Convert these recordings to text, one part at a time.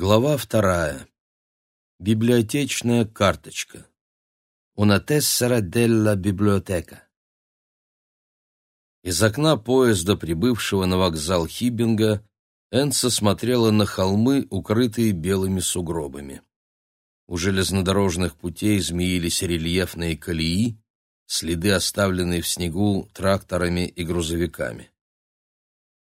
Глава вторая. Библиотечная карточка. Una tessera biblioteca. Из окна поезда, прибывшего на вокзал Хибинга, Энса смотрела на холмы, укрытые белыми сугробами. У железнодорожных путей змеились рельефные колеи, следы, оставленные в снегу тракторами и грузовиками.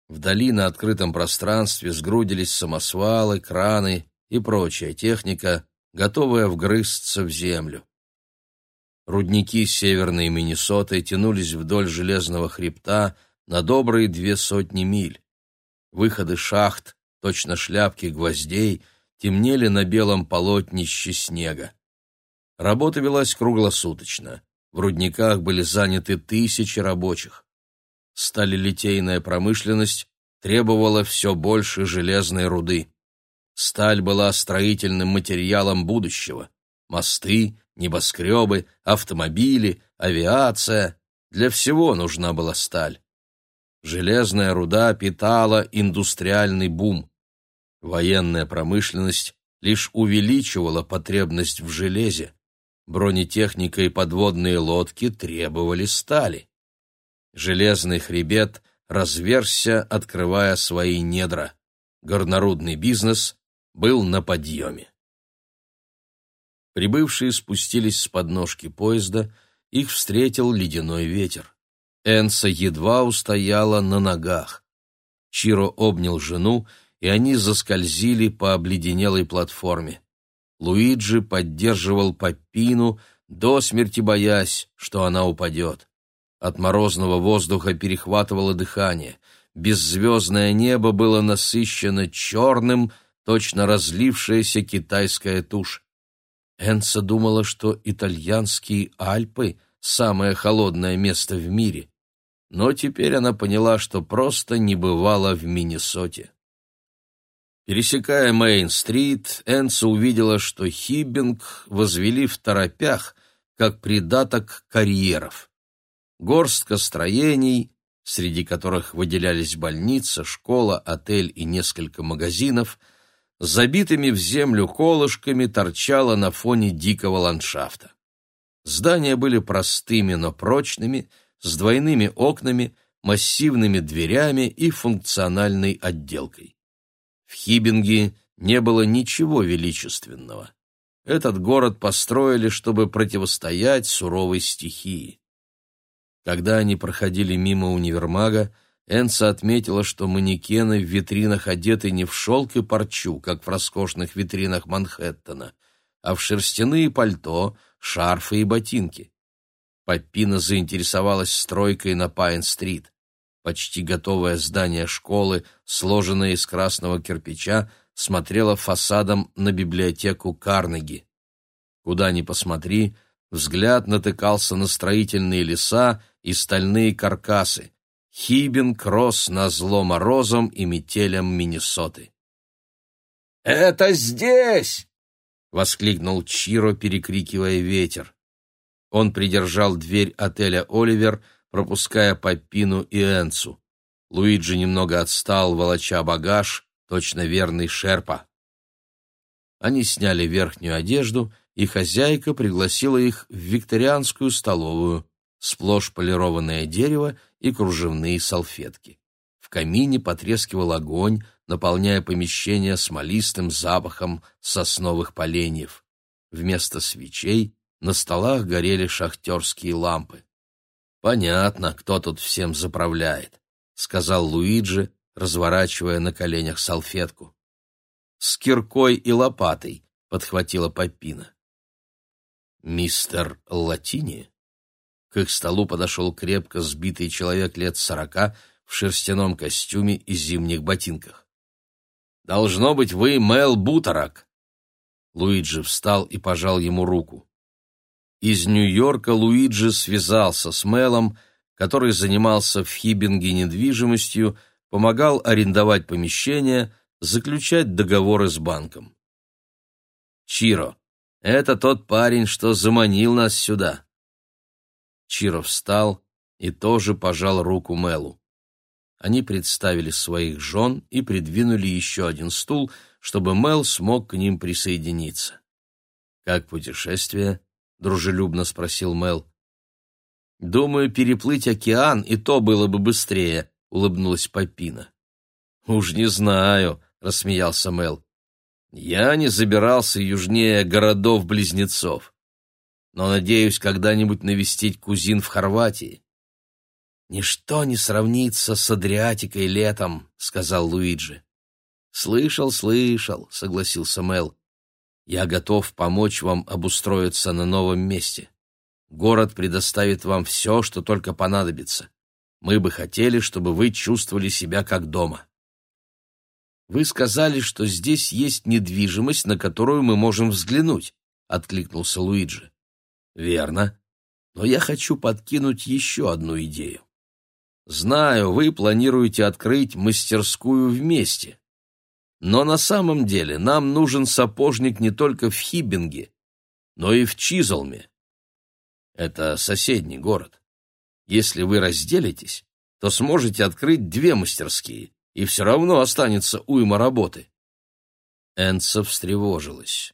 Вдали на открытом пространстве сгрудились самосвалы, краны и прочая техника, готовая вгрызться в землю. Рудники северной Миннесоты тянулись вдоль железного хребта на добрые две сотни миль. Выходы шахт, точно шляпки гвоздей, темнели на белом полотнище снега. Работа велась круглосуточно. В рудниках были заняты тысячи рабочих сталелитейная промышленность требовала все больше железной руды. Сталь была строительным материалом будущего. Мосты, небоскребы, автомобили, авиация — для всего нужна была сталь. Железная руда питала индустриальный бум. Военная промышленность лишь увеличивала потребность в железе. Бронетехника и подводные лодки требовали стали. Железный хребет разверзся, открывая свои недра. Горнорудный бизнес был на подъеме. Прибывшие спустились с подножки поезда, их встретил ледяной ветер. Энса едва устояла на ногах. Чиро обнял жену, и они заскользили по обледенелой платформе. Луиджи поддерживал Паппину, до смерти боясь, что она упадет. От морозного воздуха перехватывало дыхание. Беззвездное небо было насыщено черным, точно разлившаяся китайская тушь. Энса думала, что итальянские Альпы — самое холодное место в мире. Но теперь она поняла, что просто не бывала в Миннесоте. Пересекая Мейн-стрит, Энса увидела, что Хиббинг возвели в торопях, как придаток карьеров горстка строений, среди которых выделялись больница, школа, отель и несколько магазинов, забитыми в землю колышками торчала на фоне дикого ландшафта. Здания были простыми, но прочными, с двойными окнами, массивными дверями и функциональной отделкой. В Хибинге не было ничего величественного. Этот город построили, чтобы противостоять суровой стихии. Когда они проходили мимо универмага, Энса отметила, что манекены в витринах одеты не в шелк и парчу, как в роскошных витринах Манхэттена, а в шерстяные пальто, шарфы и ботинки. Паппина заинтересовалась стройкой на Пайн-стрит. Почти готовое здание школы, сложенное из красного кирпича, смотрело фасадом на библиотеку Карнеги. Куда ни посмотри, взгляд натыкался на строительные леса и стальные каркасы. Хибинг рос на зло морозом и метелям Миннесоты. «Это здесь!» — воскликнул Чиро, перекрикивая ветер. Он придержал дверь отеля «Оливер», пропуская Папину и Энцу. Луиджи немного отстал, волоча багаж, точно верный шерпа. Они сняли верхнюю одежду, и хозяйка пригласила их в викторианскую столовую сплошь полированное дерево и кружевные салфетки. В камине потрескивал огонь, наполняя помещение смолистым запахом сосновых поленьев. Вместо свечей на столах горели шахтерские лампы. «Понятно, кто тут всем заправляет», — сказал Луиджи, разворачивая на коленях салфетку. «С киркой и лопатой», — подхватила Папина. «Мистер Латини?» К их столу подошел крепко сбитый человек лет сорока в шерстяном костюме и зимних ботинках. «Должно быть, вы Мел Бутарак!» Луиджи встал и пожал ему руку. Из Нью-Йорка Луиджи связался с Мелом, который занимался в Хибинге недвижимостью, помогал арендовать помещения, заключать договоры с банком. «Чиро, это тот парень, что заманил нас сюда. Чиро встал и тоже пожал руку Мелу. Они представили своих жен и придвинули еще один стул, чтобы Мел смог к ним присоединиться. «Как путешествие?» — дружелюбно спросил Мел. «Думаю, переплыть океан, и то было бы быстрее», — улыбнулась Попина. «Уж не знаю», — рассмеялся Мел. «Я не забирался южнее городов-близнецов, но надеюсь когда-нибудь навестить кузин в Хорватии». «Ничто не сравнится с Адриатикой летом», — сказал Луиджи. «Слышал, слышал», — согласился Мел. «Я готов помочь вам обустроиться на новом месте. Город предоставит вам все, что только понадобится. Мы бы хотели, чтобы вы чувствовали себя как дома». «Вы сказали, что здесь есть недвижимость, на которую мы можем взглянуть», — откликнулся Луиджи. «Верно. Но я хочу подкинуть еще одну идею. Знаю, вы планируете открыть мастерскую вместе. Но на самом деле нам нужен сапожник не только в Хиббинге, но и в Чизолме. Это соседний город. Если вы разделитесь, то сможете открыть две мастерские, и все равно останется уйма работы. Энца встревожилась.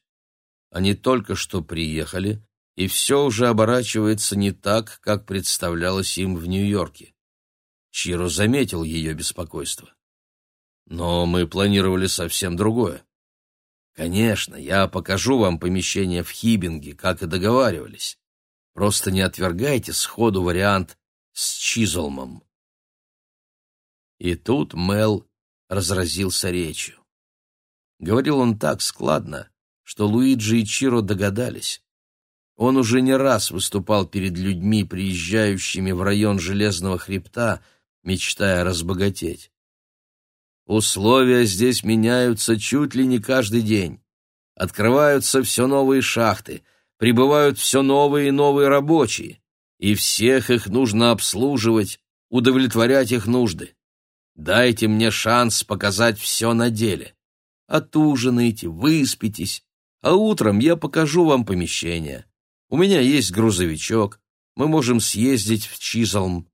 Они только что приехали, и все уже оборачивается не так, как представлялось им в Нью-Йорке. Чиро заметил ее беспокойство. Но мы планировали совсем другое. Конечно, я покажу вам помещение в Хибинге, как и договаривались. Просто не отвергайте сходу вариант с Чизолмом. И тут Мел разразился речью. Говорил он так складно, что Луиджи и Чиро догадались. Он уже не раз выступал перед людьми, приезжающими в район Железного хребта, мечтая разбогатеть. Условия здесь меняются чуть ли не каждый день. Открываются все новые шахты, прибывают все новые и новые рабочие, и всех их нужно обслуживать, удовлетворять их нужды. Дайте мне шанс показать все на деле. Отужинайте, выспитесь, а утром я покажу вам помещение. У меня есть грузовичок, мы можем съездить в Чизалм,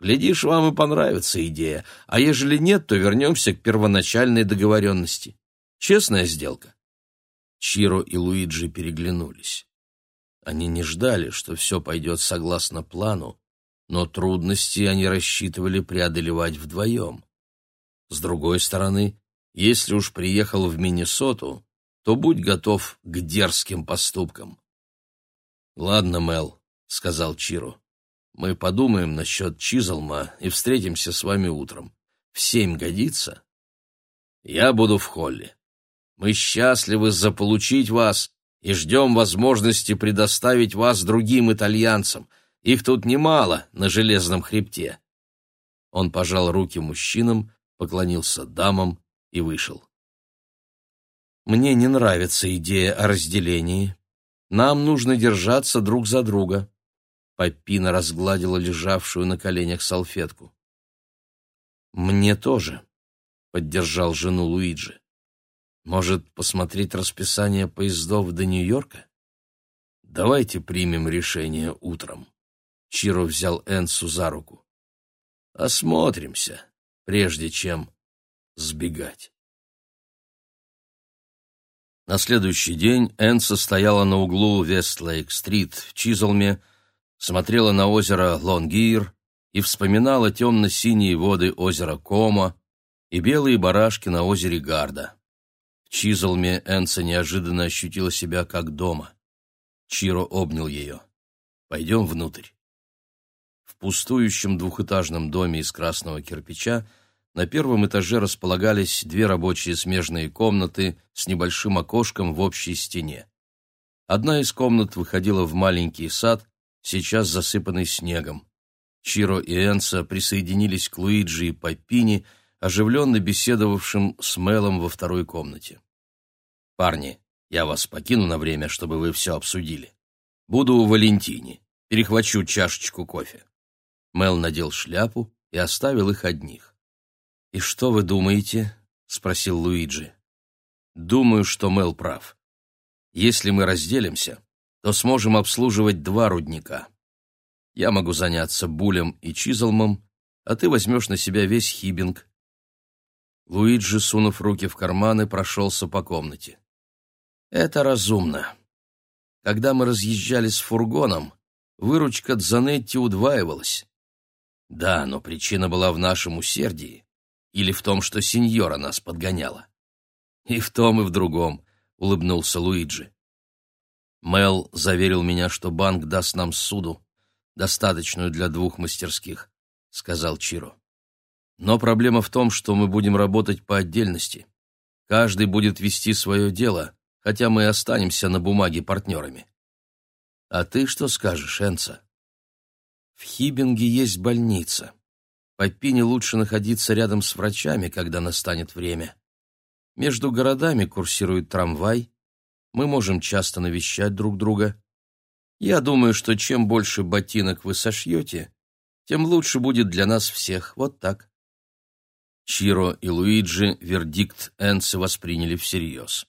Глядишь, вам и понравится идея, а ежели нет, то вернемся к первоначальной договоренности. Честная сделка. Чиро и Луиджи переглянулись. Они не ждали, что все пойдет согласно плану, но трудности они рассчитывали преодолевать вдвоем. С другой стороны, если уж приехал в Миннесоту, то будь готов к дерзким поступкам. «Ладно, Мел», — сказал Чиро. Мы подумаем насчет Чизалма и встретимся с вами утром. В семь годится? Я буду в холле. Мы счастливы заполучить вас и ждем возможности предоставить вас другим итальянцам. Их тут немало на железном хребте. Он пожал руки мужчинам, поклонился дамам и вышел. Мне не нравится идея о разделении. Нам нужно держаться друг за друга. Папина разгладила лежавшую на коленях салфетку. «Мне тоже», — поддержал жену Луиджи. «Может, посмотреть расписание поездов до Нью-Йорка?» «Давайте примем решение утром». Чиро взял Энсу за руку. «Осмотримся, прежде чем сбегать». На следующий день Энса стояла на углу Вестлейк-стрит в Чизлме, смотрела на озеро Лонгир и вспоминала темно-синие воды озера Кома и белые барашки на озере Гарда. В Чизлме Энса неожиданно ощутила себя как дома. Чиро обнял ее. «Пойдем внутрь». В пустующем двухэтажном доме из красного кирпича на первом этаже располагались две рабочие смежные комнаты с небольшим окошком в общей стене. Одна из комнат выходила в маленький сад, сейчас засыпанный снегом. Чиро и Энса присоединились к Луиджи и Папини, оживленно беседовавшим с Мелом во второй комнате. «Парни, я вас покину на время, чтобы вы все обсудили. Буду у Валентини. Перехвачу чашечку кофе». Мел надел шляпу и оставил их одних. «И что вы думаете?» — спросил Луиджи. «Думаю, что Мел прав. Если мы разделимся, то сможем обслуживать два рудника. Я могу заняться Булем и Чизлмом, а ты возьмешь на себя весь Хибинг. Луиджи, сунув руки в карманы, прошелся по комнате. «Это разумно. Когда мы разъезжали с фургоном, выручка Дзанетти удваивалась. Да, но причина была в нашем усердии или в том, что сеньора нас подгоняла. И в том, и в другом, — улыбнулся Луиджи. Мел заверил меня, что банк даст нам суду, достаточную для двух мастерских, — сказал Чиро. Но проблема в том, что мы будем работать по отдельности. Каждый будет вести свое дело, хотя мы и останемся на бумаге партнерами. А ты что скажешь, Энца? В Хибинге есть больница. Папине лучше находиться рядом с врачами, когда настанет время. Между городами курсирует трамвай. Мы можем часто навещать друг друга. Я думаю, что чем больше ботинок вы сошьете, тем лучше будет для нас всех. Вот так. Чиро и Луиджи вердикт Энцы восприняли всерьез.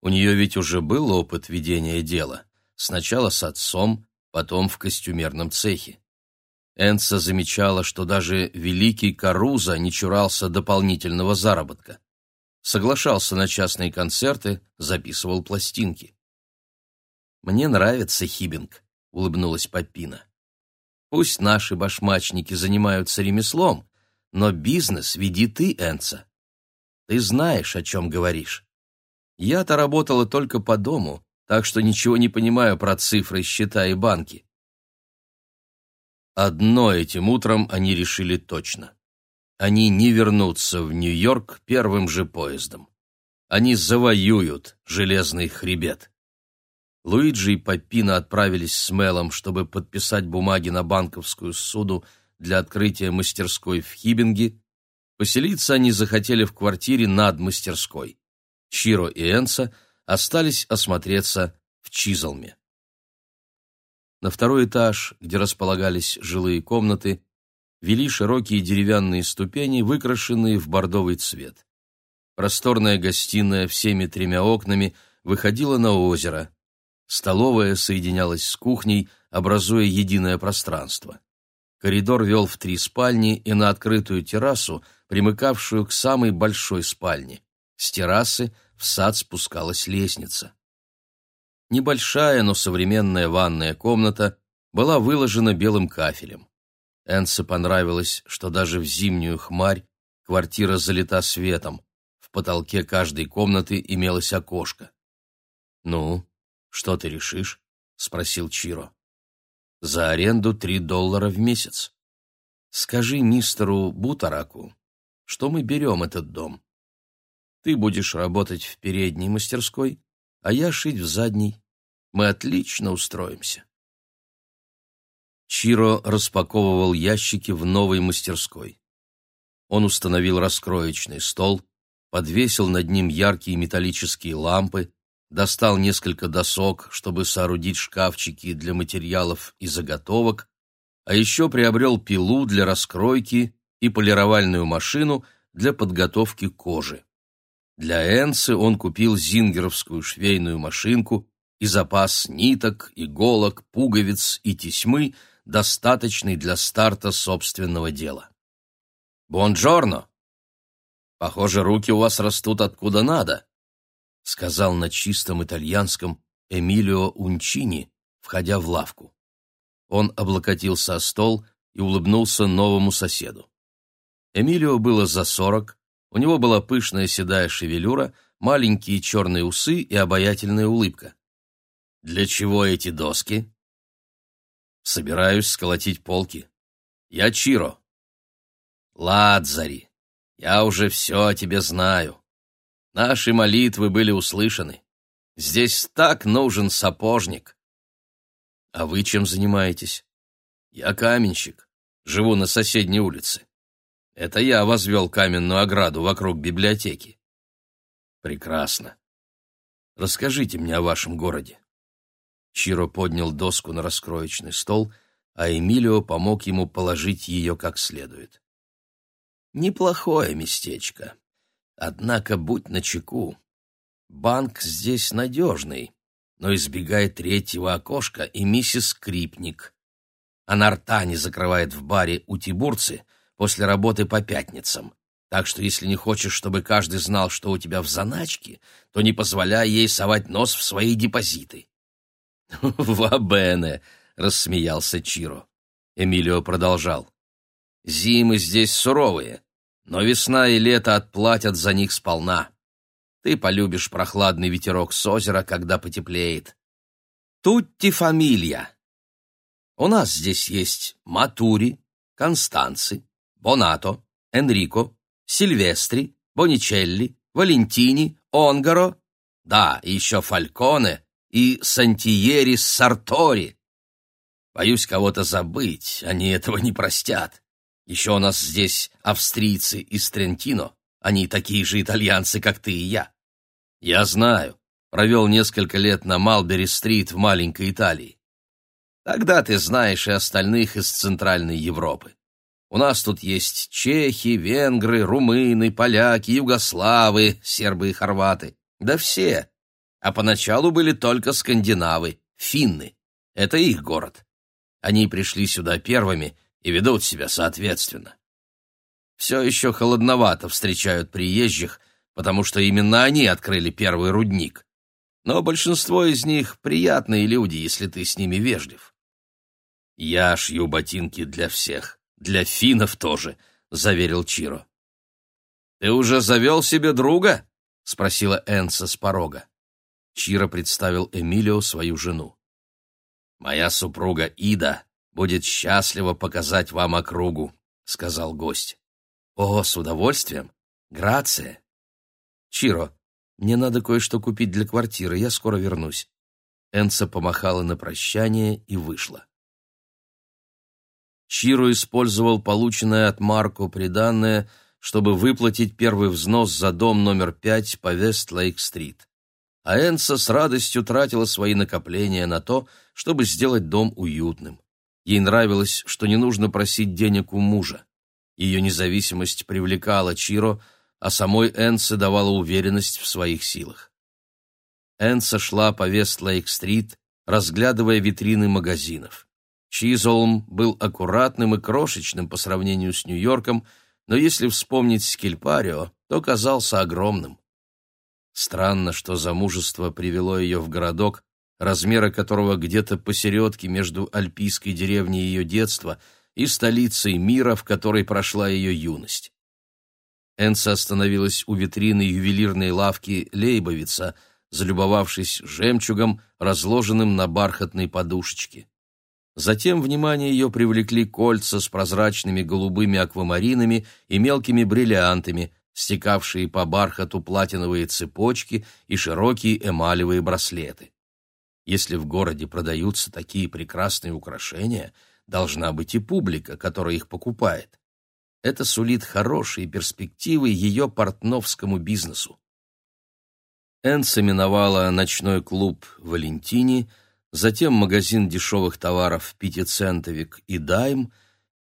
У нее ведь уже был опыт ведения дела. Сначала с отцом, потом в костюмерном цехе. Энца замечала, что даже великий Каруза не чурался дополнительного заработка. Соглашался на частные концерты, записывал пластинки. «Мне нравится Хибинг», — улыбнулась Папина. «Пусть наши башмачники занимаются ремеслом, но бизнес веди ты, Энца. Ты знаешь, о чем говоришь. Я-то работала только по дому, так что ничего не понимаю про цифры, счета и банки. Одно этим утром они решили точно. Они не вернутся в Нью-Йорк первым же поездом. Они завоюют железный хребет. Луиджи и Папина отправились с Мелом, чтобы подписать бумаги на банковскую суду для открытия мастерской в Хибинге. Поселиться они захотели в квартире над мастерской. Чиро и Энса остались осмотреться в Чизалме. На второй этаж, где располагались жилые комнаты, вели широкие деревянные ступени, выкрашенные в бордовый цвет. Просторная гостиная всеми тремя окнами выходила на озеро. Столовая соединялась с кухней, образуя единое пространство. Коридор вел в три спальни и на открытую террасу, примыкавшую к самой большой спальне. С террасы в сад спускалась лестница. Небольшая, но современная ванная комната была выложена белым кафелем. Энце понравилось, что даже в зимнюю хмарь квартира залита светом. В потолке каждой комнаты имелось окошко. «Ну, что ты решишь?» — спросил Чиро. «За аренду три доллара в месяц. Скажи мистеру Бутараку, что мы берем этот дом. Ты будешь работать в передней мастерской, а я шить в задней. Мы отлично устроимся. Чиро распаковывал ящики в новой мастерской. Он установил раскроечный стол, подвесил над ним яркие металлические лампы, достал несколько досок, чтобы соорудить шкафчики для материалов и заготовок, а еще приобрел пилу для раскройки и полировальную машину для подготовки кожи. Для Энсы он купил зингеровскую швейную машинку и запас ниток, иголок, пуговиц и тесьмы, достаточный для старта собственного дела. «Бонджорно! Похоже, руки у вас растут откуда надо», — сказал на чистом итальянском Эмилио Унчини, входя в лавку. Он облокотился о стол и улыбнулся новому соседу. Эмилио было за сорок, у него была пышная седая шевелюра, маленькие черные усы и обаятельная улыбка. «Для чего эти доски?» «Собираюсь сколотить полки. Я Чиро». «Ладзари, я уже все о тебе знаю. Наши молитвы были услышаны. Здесь так нужен сапожник». «А вы чем занимаетесь?» «Я каменщик. Живу на соседней улице. Это я возвел каменную ограду вокруг библиотеки. Прекрасно. Расскажите мне о вашем городе. Чиро поднял доску на раскроечный стол, а Эмилио помог ему положить ее как следует. Неплохое местечко. Однако будь начеку. Банк здесь надежный, но избегает третьего окошка и миссис Крипник. Она рта не закрывает в баре у Тибурцы — после работы по пятницам. Так что если не хочешь, чтобы каждый знал, что у тебя в заначке, то не позволяй ей совать нос в свои депозиты. «Вабене!» — рассмеялся Чиро. Эмилио продолжал. «Зимы здесь суровые, но весна и лето отплатят за них сполна. Ты полюбишь прохладный ветерок с озера, когда потеплеет. Тутти фамилия. У нас здесь есть Матури, Констанци, Бонато, Энрико, Сильвестри, Боничелли, Валентини, Онгаро, да, еще Фальконе и Сантиери Сартори. Боюсь кого-то забыть, они этого не простят. Еще у нас здесь австрийцы из Трентино, они такие же итальянцы, как ты и я. Я знаю, провел несколько лет на Малбери-стрит в маленькой Италии. Тогда ты знаешь и остальных из Центральной Европы. У нас тут есть чехи, венгры, румыны, поляки, югославы, сербы и хорваты. Да все. А поначалу были только скандинавы, финны. Это их город. Они пришли сюда первыми и ведут себя соответственно. Все еще холодновато встречают приезжих, потому что именно они открыли первый рудник. Но большинство из них приятные люди, если ты с ними вежлив. Я шью ботинки для всех. Для финнов тоже, заверил Чиро. Ты уже завел себе друга? спросила Энса с порога. Чиро представил Эмилио свою жену. Моя супруга Ида будет счастлива показать вам округу, сказал гость. О, с удовольствием. Грация. Чиро, мне надо кое-что купить для квартиры, я скоро вернусь. Энса помахала на прощание и вышла. Чиро использовал полученное от Марко приданное, чтобы выплатить первый взнос за дом номер пять по Вест-Лейк-стрит. А Энса с радостью тратила свои накопления на то, чтобы сделать дом уютным. Ей нравилось, что не нужно просить денег у мужа. Ее независимость привлекала Чиро, а самой Энсе давала уверенность в своих силах. Энса шла по Вест-Лейк-стрит, разглядывая витрины магазинов. Чизолм был аккуратным и крошечным по сравнению с Нью-Йорком, но если вспомнить Скельпарио, то казался огромным. Странно, что замужество привело ее в городок, размеры которого где-то посередке между альпийской деревней ее детства и столицей мира, в которой прошла ее юность. Энса остановилась у витрины ювелирной лавки Лейбовица, залюбовавшись жемчугом, разложенным на бархатной подушечке. Затем внимание ее привлекли кольца с прозрачными голубыми аквамаринами и мелкими бриллиантами, стекавшие по бархату платиновые цепочки и широкие эмалевые браслеты. Если в городе продаются такие прекрасные украшения, должна быть и публика, которая их покупает. Это сулит хорошие перспективы ее портновскому бизнесу. Энса миновала ночной клуб «Валентини», затем магазин дешевых товаров «Пятицентовик» и «Дайм»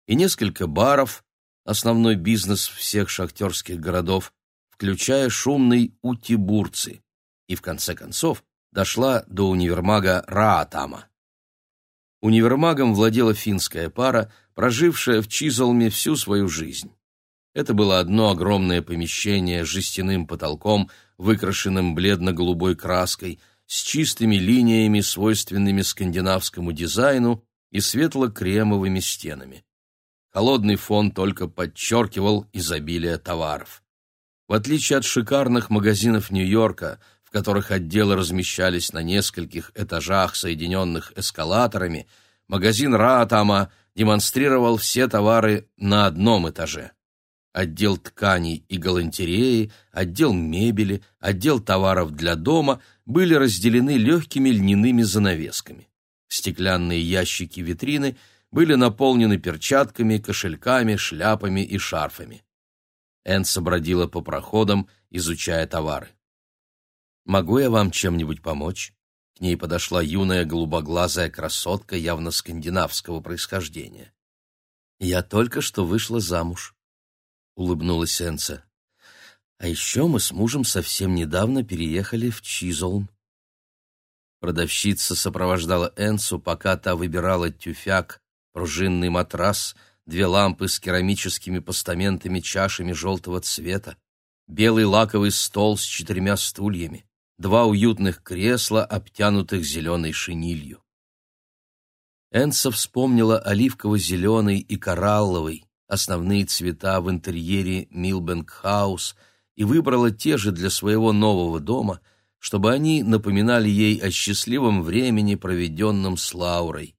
и несколько баров, основной бизнес всех шахтерских городов, включая шумный Утибурцы, и в конце концов дошла до универмага Раатама. Универмагом владела финская пара, прожившая в Чизолме всю свою жизнь. Это было одно огромное помещение с жестяным потолком, выкрашенным бледно-голубой краской – с чистыми линиями, свойственными скандинавскому дизайну, и светло-кремовыми стенами. Холодный фон только подчеркивал изобилие товаров. В отличие от шикарных магазинов Нью-Йорка, в которых отделы размещались на нескольких этажах, соединенных эскалаторами, магазин Раатама демонстрировал все товары на одном этаже отдел тканей и галантереи, отдел мебели, отдел товаров для дома были разделены легкими льняными занавесками. Стеклянные ящики витрины были наполнены перчатками, кошельками, шляпами и шарфами. Энса бродила по проходам, изучая товары. «Могу я вам чем-нибудь помочь?» К ней подошла юная голубоглазая красотка явно скандинавского происхождения. «Я только что вышла замуж. — улыбнулась Энца. «А еще мы с мужем совсем недавно переехали в Чизолм». Продавщица сопровождала Энсу, пока та выбирала тюфяк, пружинный матрас, две лампы с керамическими постаментами чашами желтого цвета, белый лаковый стол с четырьмя стульями, два уютных кресла, обтянутых зеленой шенилью. Энса вспомнила оливково-зеленый и коралловый, основные цвета в интерьере Милбенк-хаус, и выбрала те же для своего нового дома, чтобы они напоминали ей о счастливом времени, проведенном с Лаурой.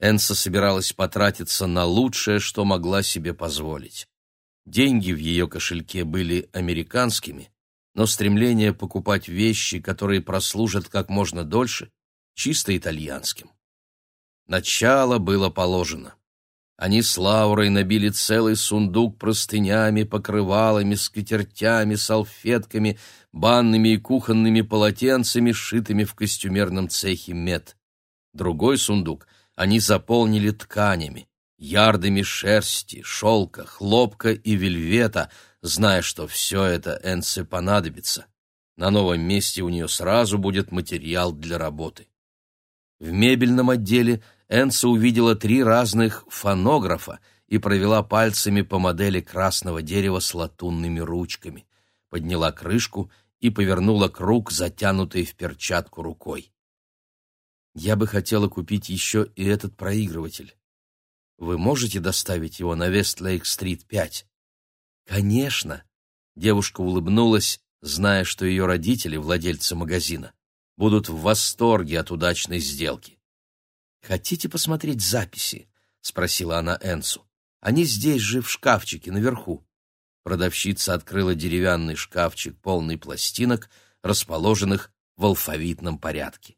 Энса собиралась потратиться на лучшее, что могла себе позволить. Деньги в ее кошельке были американскими, но стремление покупать вещи, которые прослужат как можно дольше, чисто итальянским. Начало было положено. Они с Лаурой набили целый сундук простынями, покрывалами, скатертями, салфетками, банными и кухонными полотенцами, сшитыми в костюмерном цехе мед. Другой сундук они заполнили тканями, ярдами шерсти, шелка, хлопка и вельвета, зная, что все это Энце понадобится. На новом месте у нее сразу будет материал для работы. В мебельном отделе Энса увидела три разных фонографа и провела пальцами по модели красного дерева с латунными ручками, подняла крышку и повернула круг, затянутый в перчатку рукой. «Я бы хотела купить еще и этот проигрыватель. Вы можете доставить его на Вестлейк-стрит 5?» «Конечно!» — девушка улыбнулась, зная, что ее родители, владельцы магазина, будут в восторге от удачной сделки. «Хотите посмотреть записи?» — спросила она Энсу. «Они здесь же, в шкафчике, наверху». Продавщица открыла деревянный шкафчик, полный пластинок, расположенных в алфавитном порядке.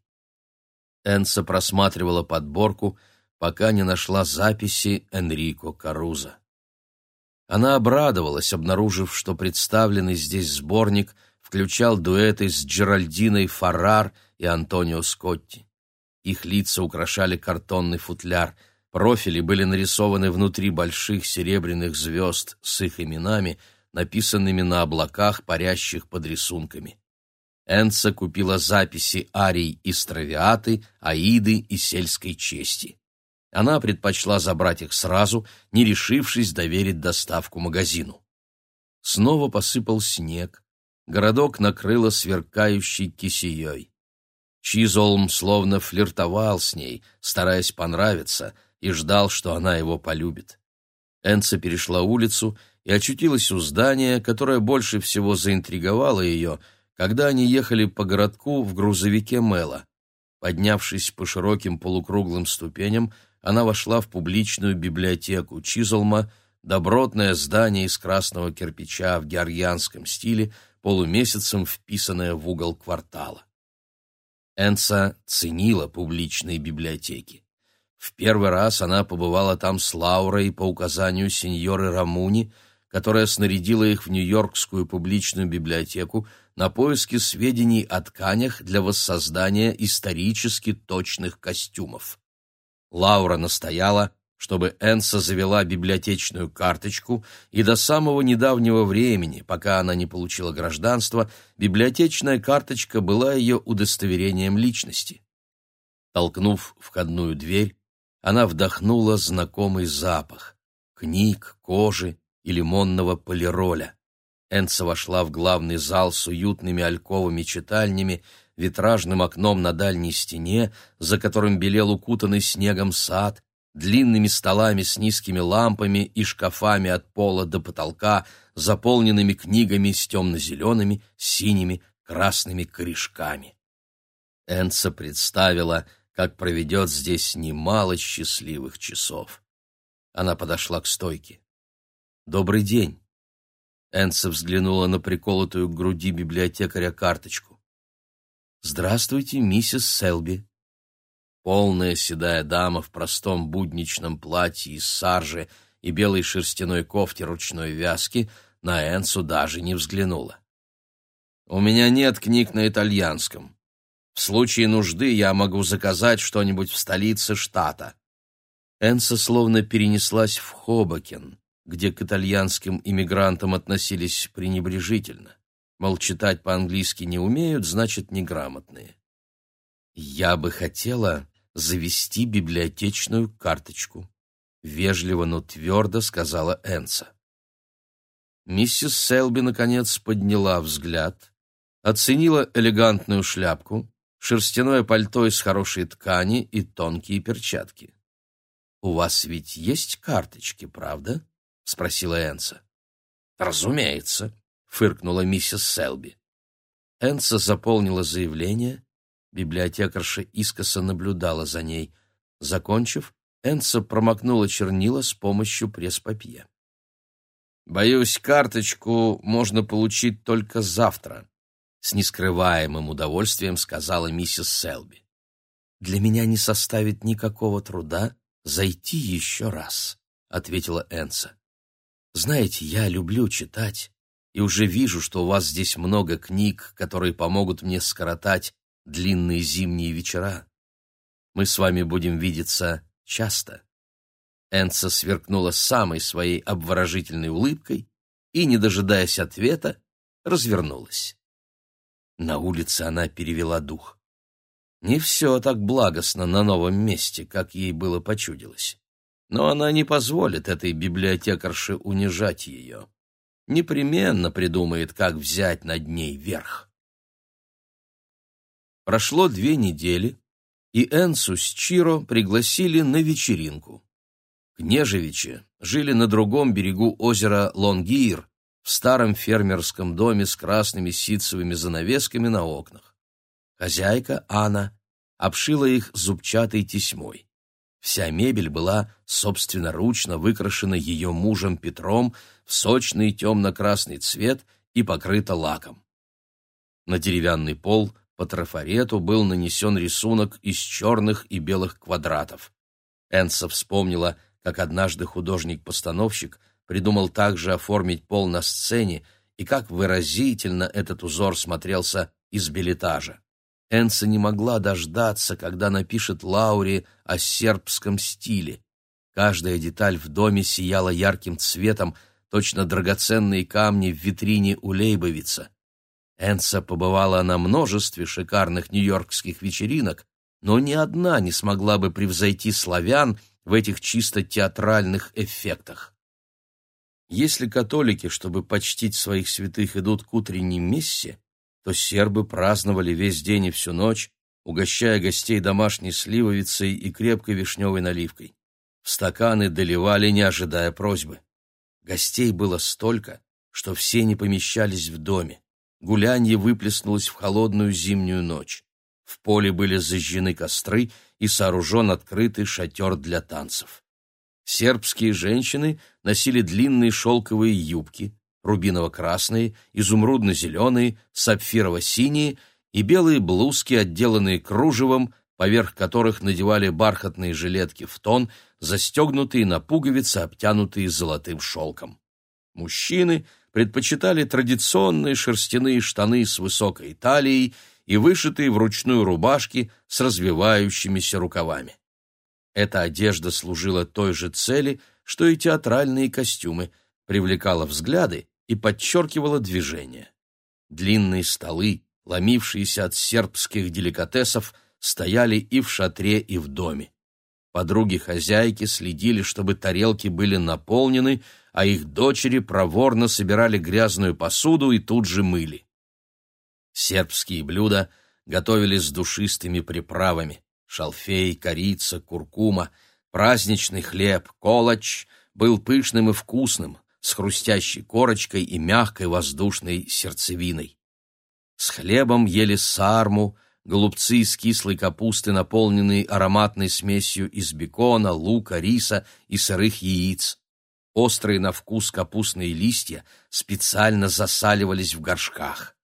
Энса просматривала подборку, пока не нашла записи Энрико Каруза. Она обрадовалась, обнаружив, что представленный здесь сборник включал дуэты с Джеральдиной Фаррар и Антонио Скотти. Их лица украшали картонный футляр, профили были нарисованы внутри больших серебряных звезд с их именами, написанными на облаках, парящих под рисунками. Энца купила записи арий и стравиаты, аиды и сельской чести. Она предпочла забрать их сразу, не решившись доверить доставку магазину. Снова посыпал снег, городок накрыло сверкающей кисеей. Чизолм словно флиртовал с ней, стараясь понравиться, и ждал, что она его полюбит. Энца перешла улицу и очутилась у здания, которое больше всего заинтриговало ее, когда они ехали по городку в грузовике Мэла. Поднявшись по широким полукруглым ступеням, она вошла в публичную библиотеку Чизолма, добротное здание из красного кирпича в георгианском стиле, полумесяцем вписанное в угол квартала. Энса ценила публичные библиотеки. В первый раз она побывала там с Лаурой по указанию сеньоры Рамуни, которая снарядила их в Нью-Йоркскую публичную библиотеку на поиски сведений о тканях для воссоздания исторически точных костюмов. Лаура настояла, чтобы Энса завела библиотечную карточку, и до самого недавнего времени, пока она не получила гражданство, библиотечная карточка была ее удостоверением личности. Толкнув входную дверь, она вдохнула знакомый запах — книг, кожи и лимонного полироля. Энса вошла в главный зал с уютными альковыми читальнями, витражным окном на дальней стене, за которым белел укутанный снегом сад, длинными столами с низкими лампами и шкафами от пола до потолка, заполненными книгами с темно-зелеными, синими, красными корешками. Энца представила, как проведет здесь немало счастливых часов. Она подошла к стойке. «Добрый день!» Энца взглянула на приколотую к груди библиотекаря карточку. «Здравствуйте, миссис Селби», Полная седая дама в простом будничном платье из саржи и белой шерстяной кофте ручной вязки на Энсу даже не взглянула. «У меня нет книг на итальянском. В случае нужды я могу заказать что-нибудь в столице штата». Энса словно перенеслась в Хобокен, где к итальянским иммигрантам относились пренебрежительно. Мол, читать по-английски не умеют, значит, неграмотные. «Я бы хотела», завести библиотечную карточку. вежливо, но твердо сказала Энса. Миссис Селби, наконец, подняла взгляд, оценила элегантную шляпку, шерстяное пальто из хорошей ткани и тонкие перчатки. «У вас ведь есть карточки, правда?» — спросила Энса. «Разумеется», — фыркнула миссис Селби. Энса заполнила заявление, библиотекарша искоса наблюдала за ней. Закончив, Энса промокнула чернила с помощью пресс-папье. Боюсь, карточку можно получить только завтра, с нескрываемым удовольствием сказала миссис Селби. Для меня не составит никакого труда зайти еще раз, ответила Энса. Знаете, я люблю читать и уже вижу, что у вас здесь много книг, которые помогут мне скоротать длинные зимние вечера. Мы с вами будем видеться часто. Энса сверкнула самой своей обворожительной улыбкой и, не дожидаясь ответа, развернулась. На улице она перевела дух. Не все так благостно на новом месте, как ей было почудилось. Но она не позволит этой библиотекарше унижать ее. Непременно придумает, как взять над ней верх. Прошло две недели, и Энсу с Чиро пригласили на вечеринку. Кнежевичи жили на другом берегу озера Лонгир, в старом фермерском доме с красными ситцевыми занавесками на окнах. Хозяйка, Анна, обшила их зубчатой тесьмой. Вся мебель была собственноручно выкрашена ее мужем Петром в сочный темно-красный цвет и покрыта лаком. На деревянный пол по трафарету был нанесен рисунок из черных и белых квадратов. Энса вспомнила, как однажды художник-постановщик придумал также оформить пол на сцене и как выразительно этот узор смотрелся из билетажа. Энса не могла дождаться, когда напишет Лауре о сербском стиле. Каждая деталь в доме сияла ярким цветом, точно драгоценные камни в витрине у Лейбовица. Энса побывала на множестве шикарных нью-йоркских вечеринок, но ни одна не смогла бы превзойти славян в этих чисто театральных эффектах. Если католики, чтобы почтить своих святых, идут к утренней мессе, то сербы праздновали весь день и всю ночь, угощая гостей домашней сливовицей и крепкой вишневой наливкой. В стаканы доливали, не ожидая просьбы. Гостей было столько, что все не помещались в доме. Гулянье выплеснулось в холодную зимнюю ночь. В поле были зажжены костры и сооружен открытый шатер для танцев. Сербские женщины носили длинные шелковые юбки, рубиново-красные, изумрудно-зеленые, сапфирово-синие и белые блузки, отделанные кружевом, поверх которых надевали бархатные жилетки в тон, застегнутые на пуговицы, обтянутые золотым шелком. Мужчины предпочитали традиционные шерстяные штаны с высокой талией и вышитые вручную рубашки с развивающимися рукавами. Эта одежда служила той же цели, что и театральные костюмы, привлекала взгляды и подчеркивала движение. Длинные столы, ломившиеся от сербских деликатесов, стояли и в шатре, и в доме. Подруги-хозяйки следили, чтобы тарелки были наполнены, а их дочери проворно собирали грязную посуду и тут же мыли. Сербские блюда готовились с душистыми приправами — шалфей, корица, куркума, праздничный хлеб, колоч был пышным и вкусным, с хрустящей корочкой и мягкой воздушной сердцевиной. С хлебом ели сарму, голубцы из кислой капусты, наполненные ароматной смесью из бекона, лука, риса и сырых яиц. Острые на вкус капустные листья специально засаливались в горшках.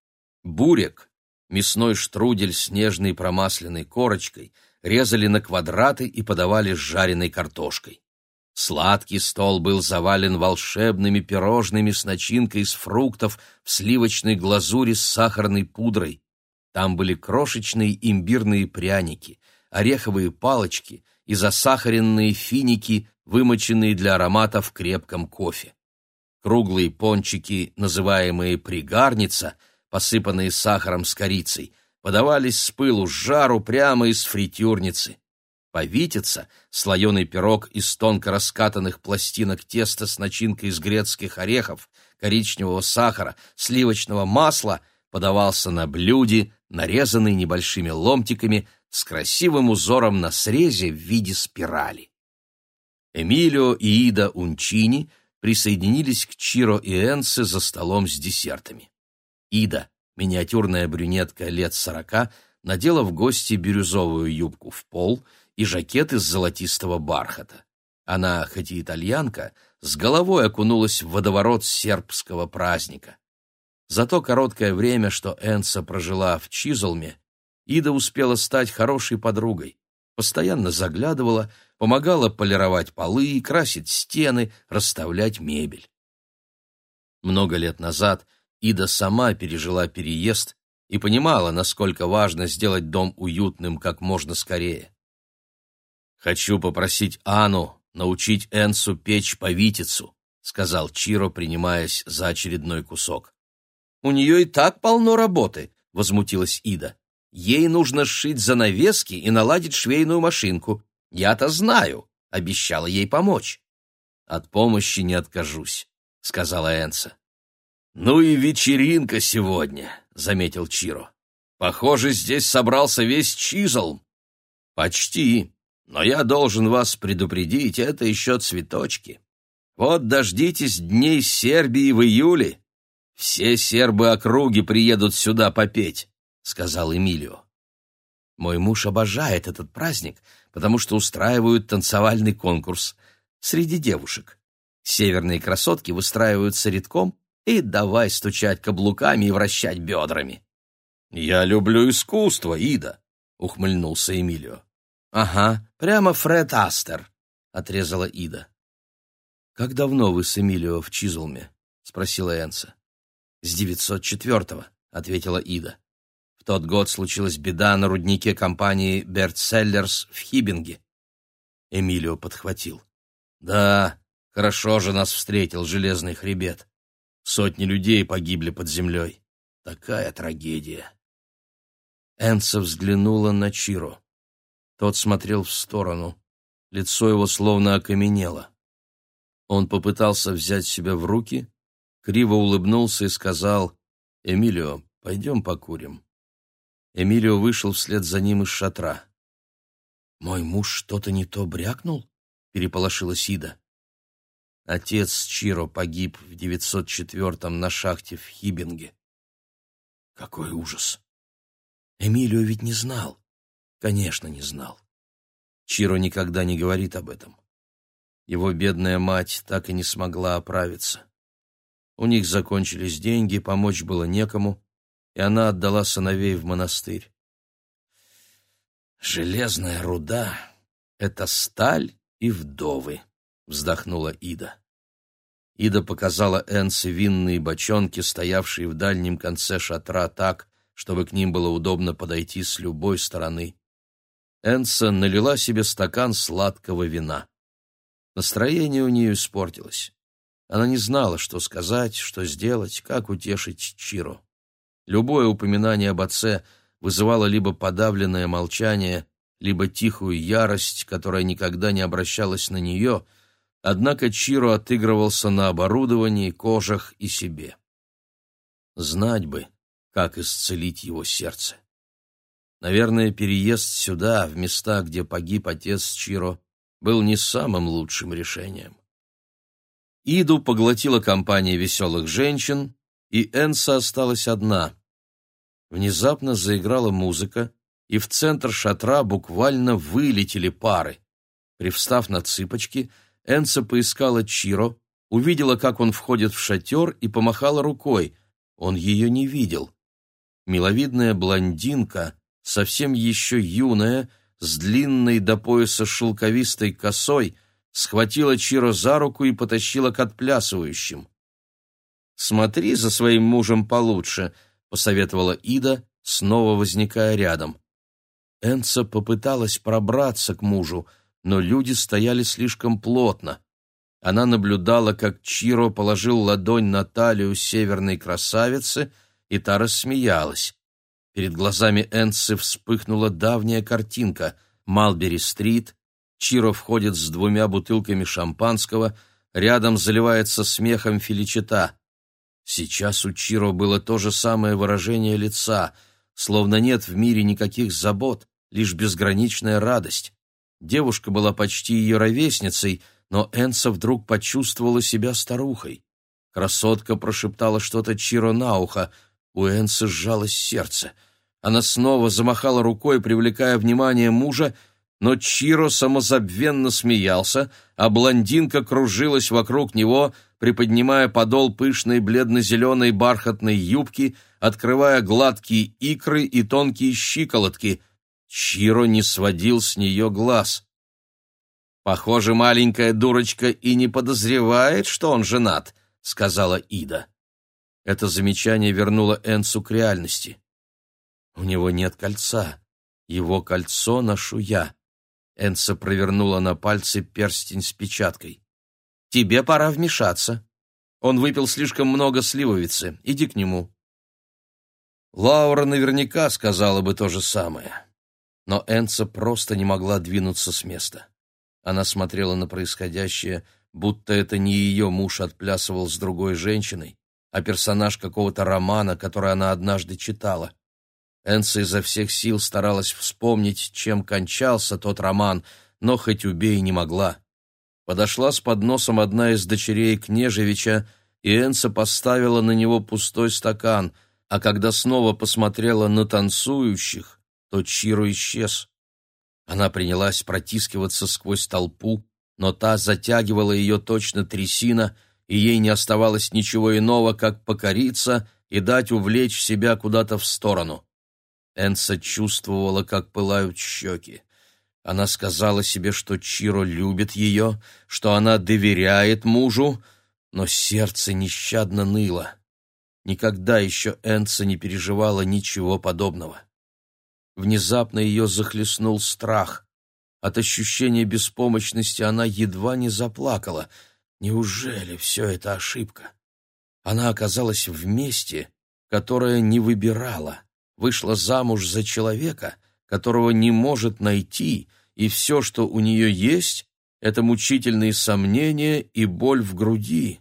Бурек, мясной штрудель с нежной промасленной корочкой, резали на квадраты и подавали с жареной картошкой. Сладкий стол был завален волшебными пирожными с начинкой из фруктов в сливочной глазури с сахарной пудрой. Там были крошечные имбирные пряники, ореховые палочки и засахаренные финики, вымоченные для аромата в крепком кофе. Круглые пончики, называемые пригарница — посыпанные сахаром с корицей, подавались с пылу с жару прямо из фритюрницы. Повитица, слоеный пирог из тонко раскатанных пластинок теста с начинкой из грецких орехов, коричневого сахара, сливочного масла, подавался на блюде, нарезанный небольшими ломтиками, с красивым узором на срезе в виде спирали. Эмилио и Ида Унчини присоединились к Чиро и Энце за столом с десертами. Ида, миниатюрная брюнетка лет сорока, надела в гости бирюзовую юбку в пол — и жакет из золотистого бархата. Она, хоть и итальянка, с головой окунулась в водоворот сербского праздника. За то короткое время, что Энса прожила в Чизолме, Ида успела стать хорошей подругой, постоянно заглядывала, помогала полировать полы, красить стены, расставлять мебель. Много лет назад Ида сама пережила переезд и понимала, насколько важно сделать дом уютным как можно скорее. «Хочу попросить Анну научить Энсу печь повитицу», — сказал Чиро, принимаясь за очередной кусок. «У нее и так полно работы», — возмутилась Ида. «Ей нужно сшить занавески и наладить швейную машинку. Я-то знаю», — обещала ей помочь. «От помощи не откажусь», — сказала Энса. «Ну и вечеринка сегодня», — заметил Чиро. «Похоже, здесь собрался весь Чизл». «Почти», но я должен вас предупредить, это еще цветочки. Вот дождитесь дней Сербии в июле. Все сербы округи приедут сюда попеть, — сказал Эмилио. Мой муж обожает этот праздник, потому что устраивают танцевальный конкурс среди девушек. Северные красотки выстраиваются редком и давай стучать каблуками и вращать бедрами. — Я люблю искусство, Ида, — ухмыльнулся Эмилио. «Ага, прямо Фред Астер», — отрезала Ида. «Как давно вы с Эмилио в Чизлме?» — спросила Энса. «С девятьсот четвертого», — ответила Ида. «В тот год случилась беда на руднике компании Бертселлерс в Хибинге». Эмилио подхватил. «Да, хорошо же нас встретил железный хребет. Сотни людей погибли под землей. Такая трагедия». Энса взглянула на Чиро. Тот смотрел в сторону. Лицо его словно окаменело. Он попытался взять себя в руки, криво улыбнулся и сказал, «Эмилио, пойдем покурим». Эмилио вышел вслед за ним из шатра. «Мой муж что-то не то брякнул?» — переполошилась Ида. Отец Чиро погиб в 904-м на шахте в Хибинге. Какой ужас! Эмилио ведь не знал. Конечно, не знал. Чиро никогда не говорит об этом. Его бедная мать так и не смогла оправиться. У них закончились деньги, помочь было некому, и она отдала сыновей в монастырь. «Железная руда — это сталь и вдовы», — вздохнула Ида. Ида показала Энсе винные бочонки, стоявшие в дальнем конце шатра так, чтобы к ним было удобно подойти с любой стороны. Энса налила себе стакан сладкого вина. Настроение у нее испортилось. Она не знала, что сказать, что сделать, как утешить Чиро. Любое упоминание об отце вызывало либо подавленное молчание, либо тихую ярость, которая никогда не обращалась на нее, однако Чиро отыгрывался на оборудовании, кожах и себе. Знать бы, как исцелить его сердце. Наверное, переезд сюда, в места, где погиб отец Чиро, был не самым лучшим решением. Иду поглотила компания веселых женщин, и Энса осталась одна. Внезапно заиграла музыка, и в центр шатра буквально вылетели пары. Привстав на цыпочки, Энса поискала Чиро, увидела, как он входит в шатер, и помахала рукой. Он ее не видел. Миловидная блондинка — совсем еще юная, с длинной до пояса шелковистой косой, схватила Чиро за руку и потащила к отплясывающим. «Смотри за своим мужем получше», — посоветовала Ида, снова возникая рядом. Энца попыталась пробраться к мужу, но люди стояли слишком плотно. Она наблюдала, как Чиро положил ладонь на талию северной красавицы, и та рассмеялась. Перед глазами Энсы вспыхнула давняя картинка. Малбери-стрит, Чиро входит с двумя бутылками шампанского, рядом заливается смехом Феличита. Сейчас у Чиро было то же самое выражение лица, словно нет в мире никаких забот, лишь безграничная радость. Девушка была почти ее ровесницей, но Энса вдруг почувствовала себя старухой. Красотка прошептала что-то Чиро на ухо. У Энсы сжалось сердце. Она снова замахала рукой, привлекая внимание мужа, но Чиро самозабвенно смеялся, а блондинка кружилась вокруг него, приподнимая подол пышной бледно-зеленой бархатной юбки, открывая гладкие икры и тонкие щиколотки. Чиро не сводил с нее глаз. «Похоже, маленькая дурочка и не подозревает, что он женат», — сказала Ида. Это замечание вернуло Энсу к реальности. «У него нет кольца. Его кольцо ношу я». Энса провернула на пальце перстень с печаткой. «Тебе пора вмешаться. Он выпил слишком много сливовицы. Иди к нему». Лаура наверняка сказала бы то же самое. Но Энса просто не могла двинуться с места. Она смотрела на происходящее, будто это не ее муж отплясывал с другой женщиной, а персонаж какого-то романа, который она однажды читала. Энса изо всех сил старалась вспомнить, чем кончался тот роман, но хоть убей не могла. Подошла с подносом одна из дочерей Кнежевича, и Энса поставила на него пустой стакан, а когда снова посмотрела на танцующих, то Чиро исчез. Она принялась протискиваться сквозь толпу, но та затягивала ее точно трясина, и ей не оставалось ничего иного, как покориться и дать увлечь себя куда-то в сторону. Энса чувствовала, как пылают щеки. Она сказала себе, что Чиро любит ее, что она доверяет мужу, но сердце нещадно ныло. Никогда еще Энса не переживала ничего подобного. Внезапно ее захлестнул страх. От ощущения беспомощности она едва не заплакала. Неужели все это ошибка? Она оказалась в месте, которое не выбирала вышла замуж за человека, которого не может найти, и все, что у нее есть, это мучительные сомнения и боль в груди.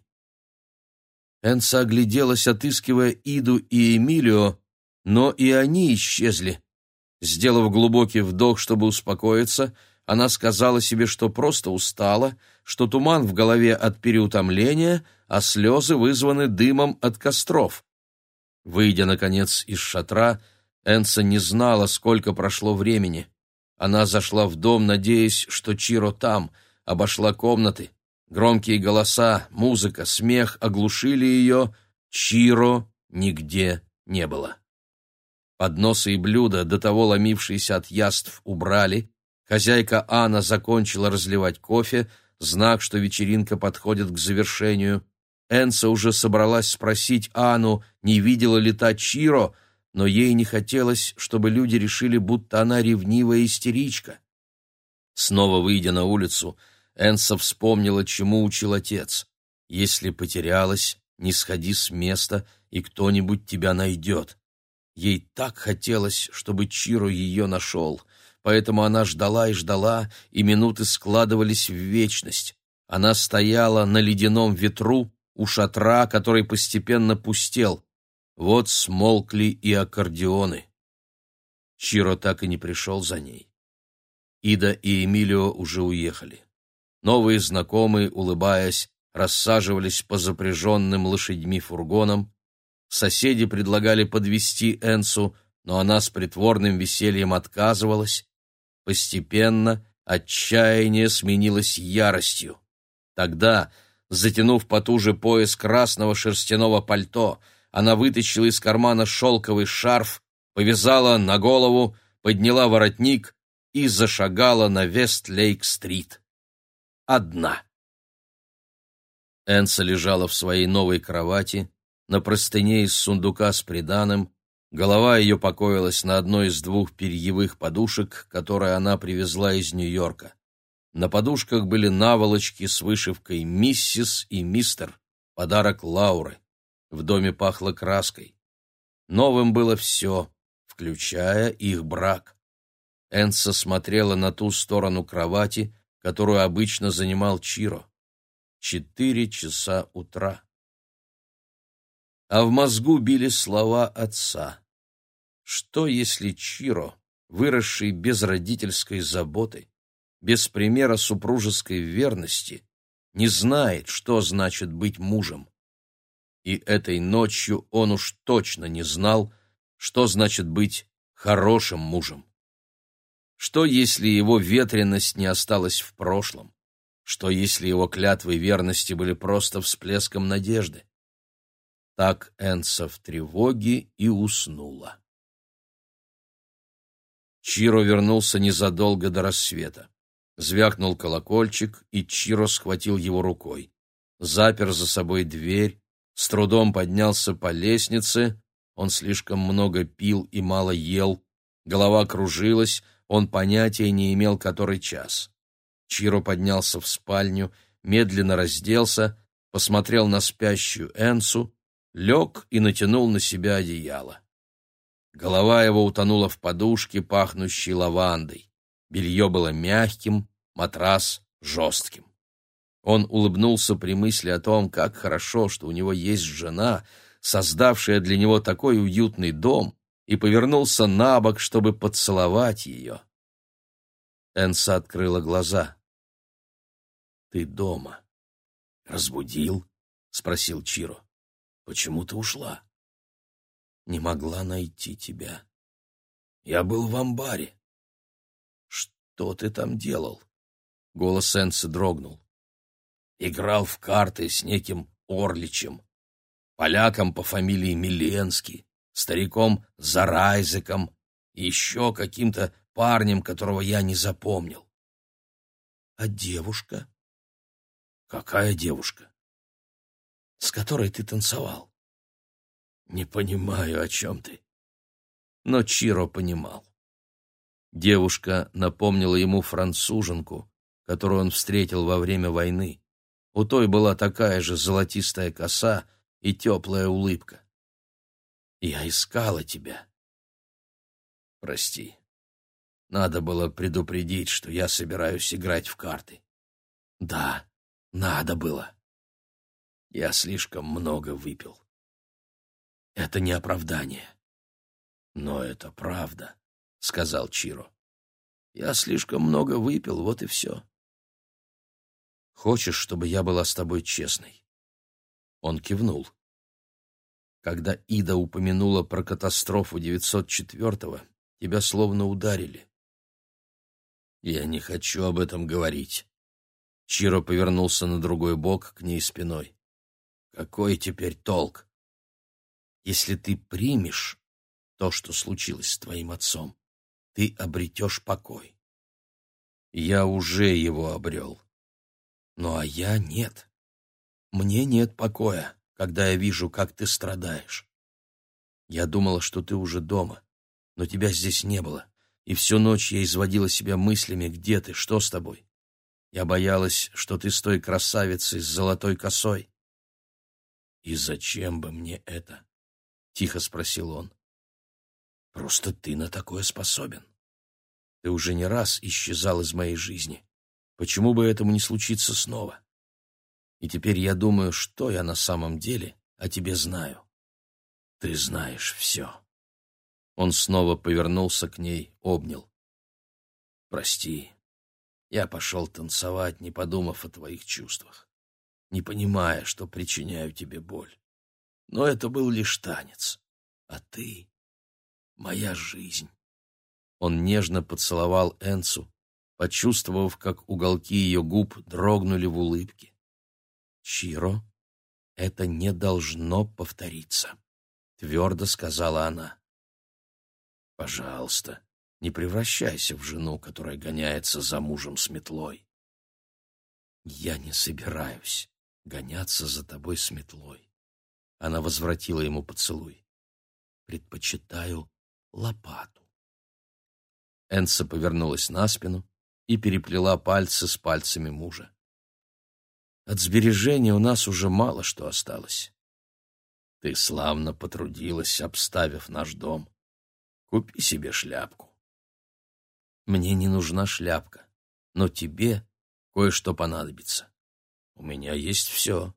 Энса огляделась, отыскивая Иду и Эмилио, но и они исчезли. Сделав глубокий вдох, чтобы успокоиться, она сказала себе, что просто устала, что туман в голове от переутомления, а слезы вызваны дымом от костров. Выйдя, наконец, из шатра, Энса не знала, сколько прошло времени. Она зашла в дом, надеясь, что Чиро там, обошла комнаты. Громкие голоса, музыка, смех оглушили ее. Чиро нигде не было. Подносы и блюда, до того ломившиеся от яств, убрали. Хозяйка Анна закончила разливать кофе, знак, что вечеринка подходит к завершению. Энса уже собралась спросить Анну, не видела ли та Чиро, но ей не хотелось, чтобы люди решили, будто она ревнивая истеричка. Снова выйдя на улицу, Энса вспомнила, чему учил отец. «Если потерялась, не сходи с места, и кто-нибудь тебя найдет». Ей так хотелось, чтобы Чиро ее нашел, поэтому она ждала и ждала, и минуты складывались в вечность. Она стояла на ледяном ветру, у шатра, который постепенно пустел. Вот смолкли и аккордеоны. Чиро так и не пришел за ней. Ида и Эмилио уже уехали. Новые знакомые, улыбаясь, рассаживались по запряженным лошадьми фургонам. Соседи предлагали подвести Энсу, но она с притворным весельем отказывалась. Постепенно отчаяние сменилось яростью. Тогда Затянув потуже пояс красного шерстяного пальто, она вытащила из кармана шелковый шарф, повязала на голову, подняла воротник и зашагала на Вест-Лейк-стрит. Одна. Энса лежала в своей новой кровати, на простыне из сундука с приданым, голова ее покоилась на одной из двух перьевых подушек, которые она привезла из Нью-Йорка. На подушках были наволочки с вышивкой «Миссис» и «Мистер», подарок Лауры. В доме пахло краской. Новым было все, включая их брак. Энса смотрела на ту сторону кровати, которую обычно занимал Чиро. Четыре часа утра. А в мозгу били слова отца. Что, если Чиро, выросший без родительской заботы, без примера супружеской верности, не знает, что значит быть мужем? И этой ночью он уж точно не знал, что значит быть хорошим мужем. Что, если его ветренность не осталась в прошлом? Что, если его клятвы верности были просто всплеском надежды? Так Энса в тревоге и уснула. Чиро вернулся незадолго до рассвета. Звякнул колокольчик, и Чиро схватил его рукой. Запер за собой дверь, с трудом поднялся по лестнице, он слишком много пил и мало ел, голова кружилась, он понятия не имел, который час. Чиро поднялся в спальню, медленно разделся, посмотрел на спящую Энсу, лег и натянул на себя одеяло. Голова его утонула в подушке, пахнущей лавандой. Белье было мягким, матрас — жестким. Он улыбнулся при мысли о том, как хорошо, что у него есть жена, создавшая для него такой уютный дом, и повернулся на бок, чтобы поцеловать ее. Энса открыла глаза. «Ты дома?» «Разбудил?» — спросил Чиро. «Почему ты ушла?» «Не могла найти тебя. Я был в амбаре». «Что ты там делал?» Голос Энсы дрогнул. «Играл в карты с неким Орличем, поляком по фамилии Миленский, стариком Зарайзеком и еще каким-то парнем, которого я не запомнил. — А девушка? — Какая девушка? — С которой ты танцевал. — Не понимаю, о чем ты. Но Чиро понимал. Девушка напомнила ему француженку, которую он встретил во время войны. У той была такая же золотистая коса и теплая улыбка. Я искала тебя. Прости. Надо было предупредить, что я собираюсь играть в карты. Да, надо было. Я слишком много выпил. Это не оправдание. Но это правда, — сказал Чиро. Я слишком много выпил, вот и все. Хочешь, чтобы я была с тобой честной? Он кивнул. Когда Ида упомянула про катастрофу 904-го, тебя словно ударили. Я не хочу об этом говорить. Чиро повернулся на другой бок к ней спиной. Какой теперь толк? Если ты примешь то, что случилось с твоим отцом, ты обретешь покой. Я уже его обрел. Ну а я нет. Мне нет покоя когда я вижу, как ты страдаешь. Я думала, что ты уже дома, но тебя здесь не было, и всю ночь я изводила себя мыслями, где ты, что с тобой. Я боялась, что ты с той красавицей с золотой косой. «И зачем бы мне это?» — тихо спросил он. «Просто ты на такое способен. Ты уже не раз исчезал из моей жизни. Почему бы этому не случиться снова?» И теперь я думаю, что я на самом деле о тебе знаю. Ты знаешь все. Он снова повернулся к ней, обнял. Прости, я пошел танцевать, не подумав о твоих чувствах, не понимая, что причиняю тебе боль. Но это был лишь танец, а ты — моя жизнь. Он нежно поцеловал Энсу, почувствовав, как уголки ее губ дрогнули в улыбке. Чиро, это не должно повториться, твердо сказала она. Пожалуйста, не превращайся в жену, которая гоняется за мужем с метлой. Я не собираюсь гоняться за тобой с метлой. Она возвратила ему поцелуй. Предпочитаю лопату. Энса повернулась на спину и переплела пальцы с пальцами мужа. От сбережения у нас уже мало что осталось. Ты славно потрудилась, обставив наш дом. Купи себе шляпку. Мне не нужна шляпка, но тебе кое-что понадобится. У меня есть все.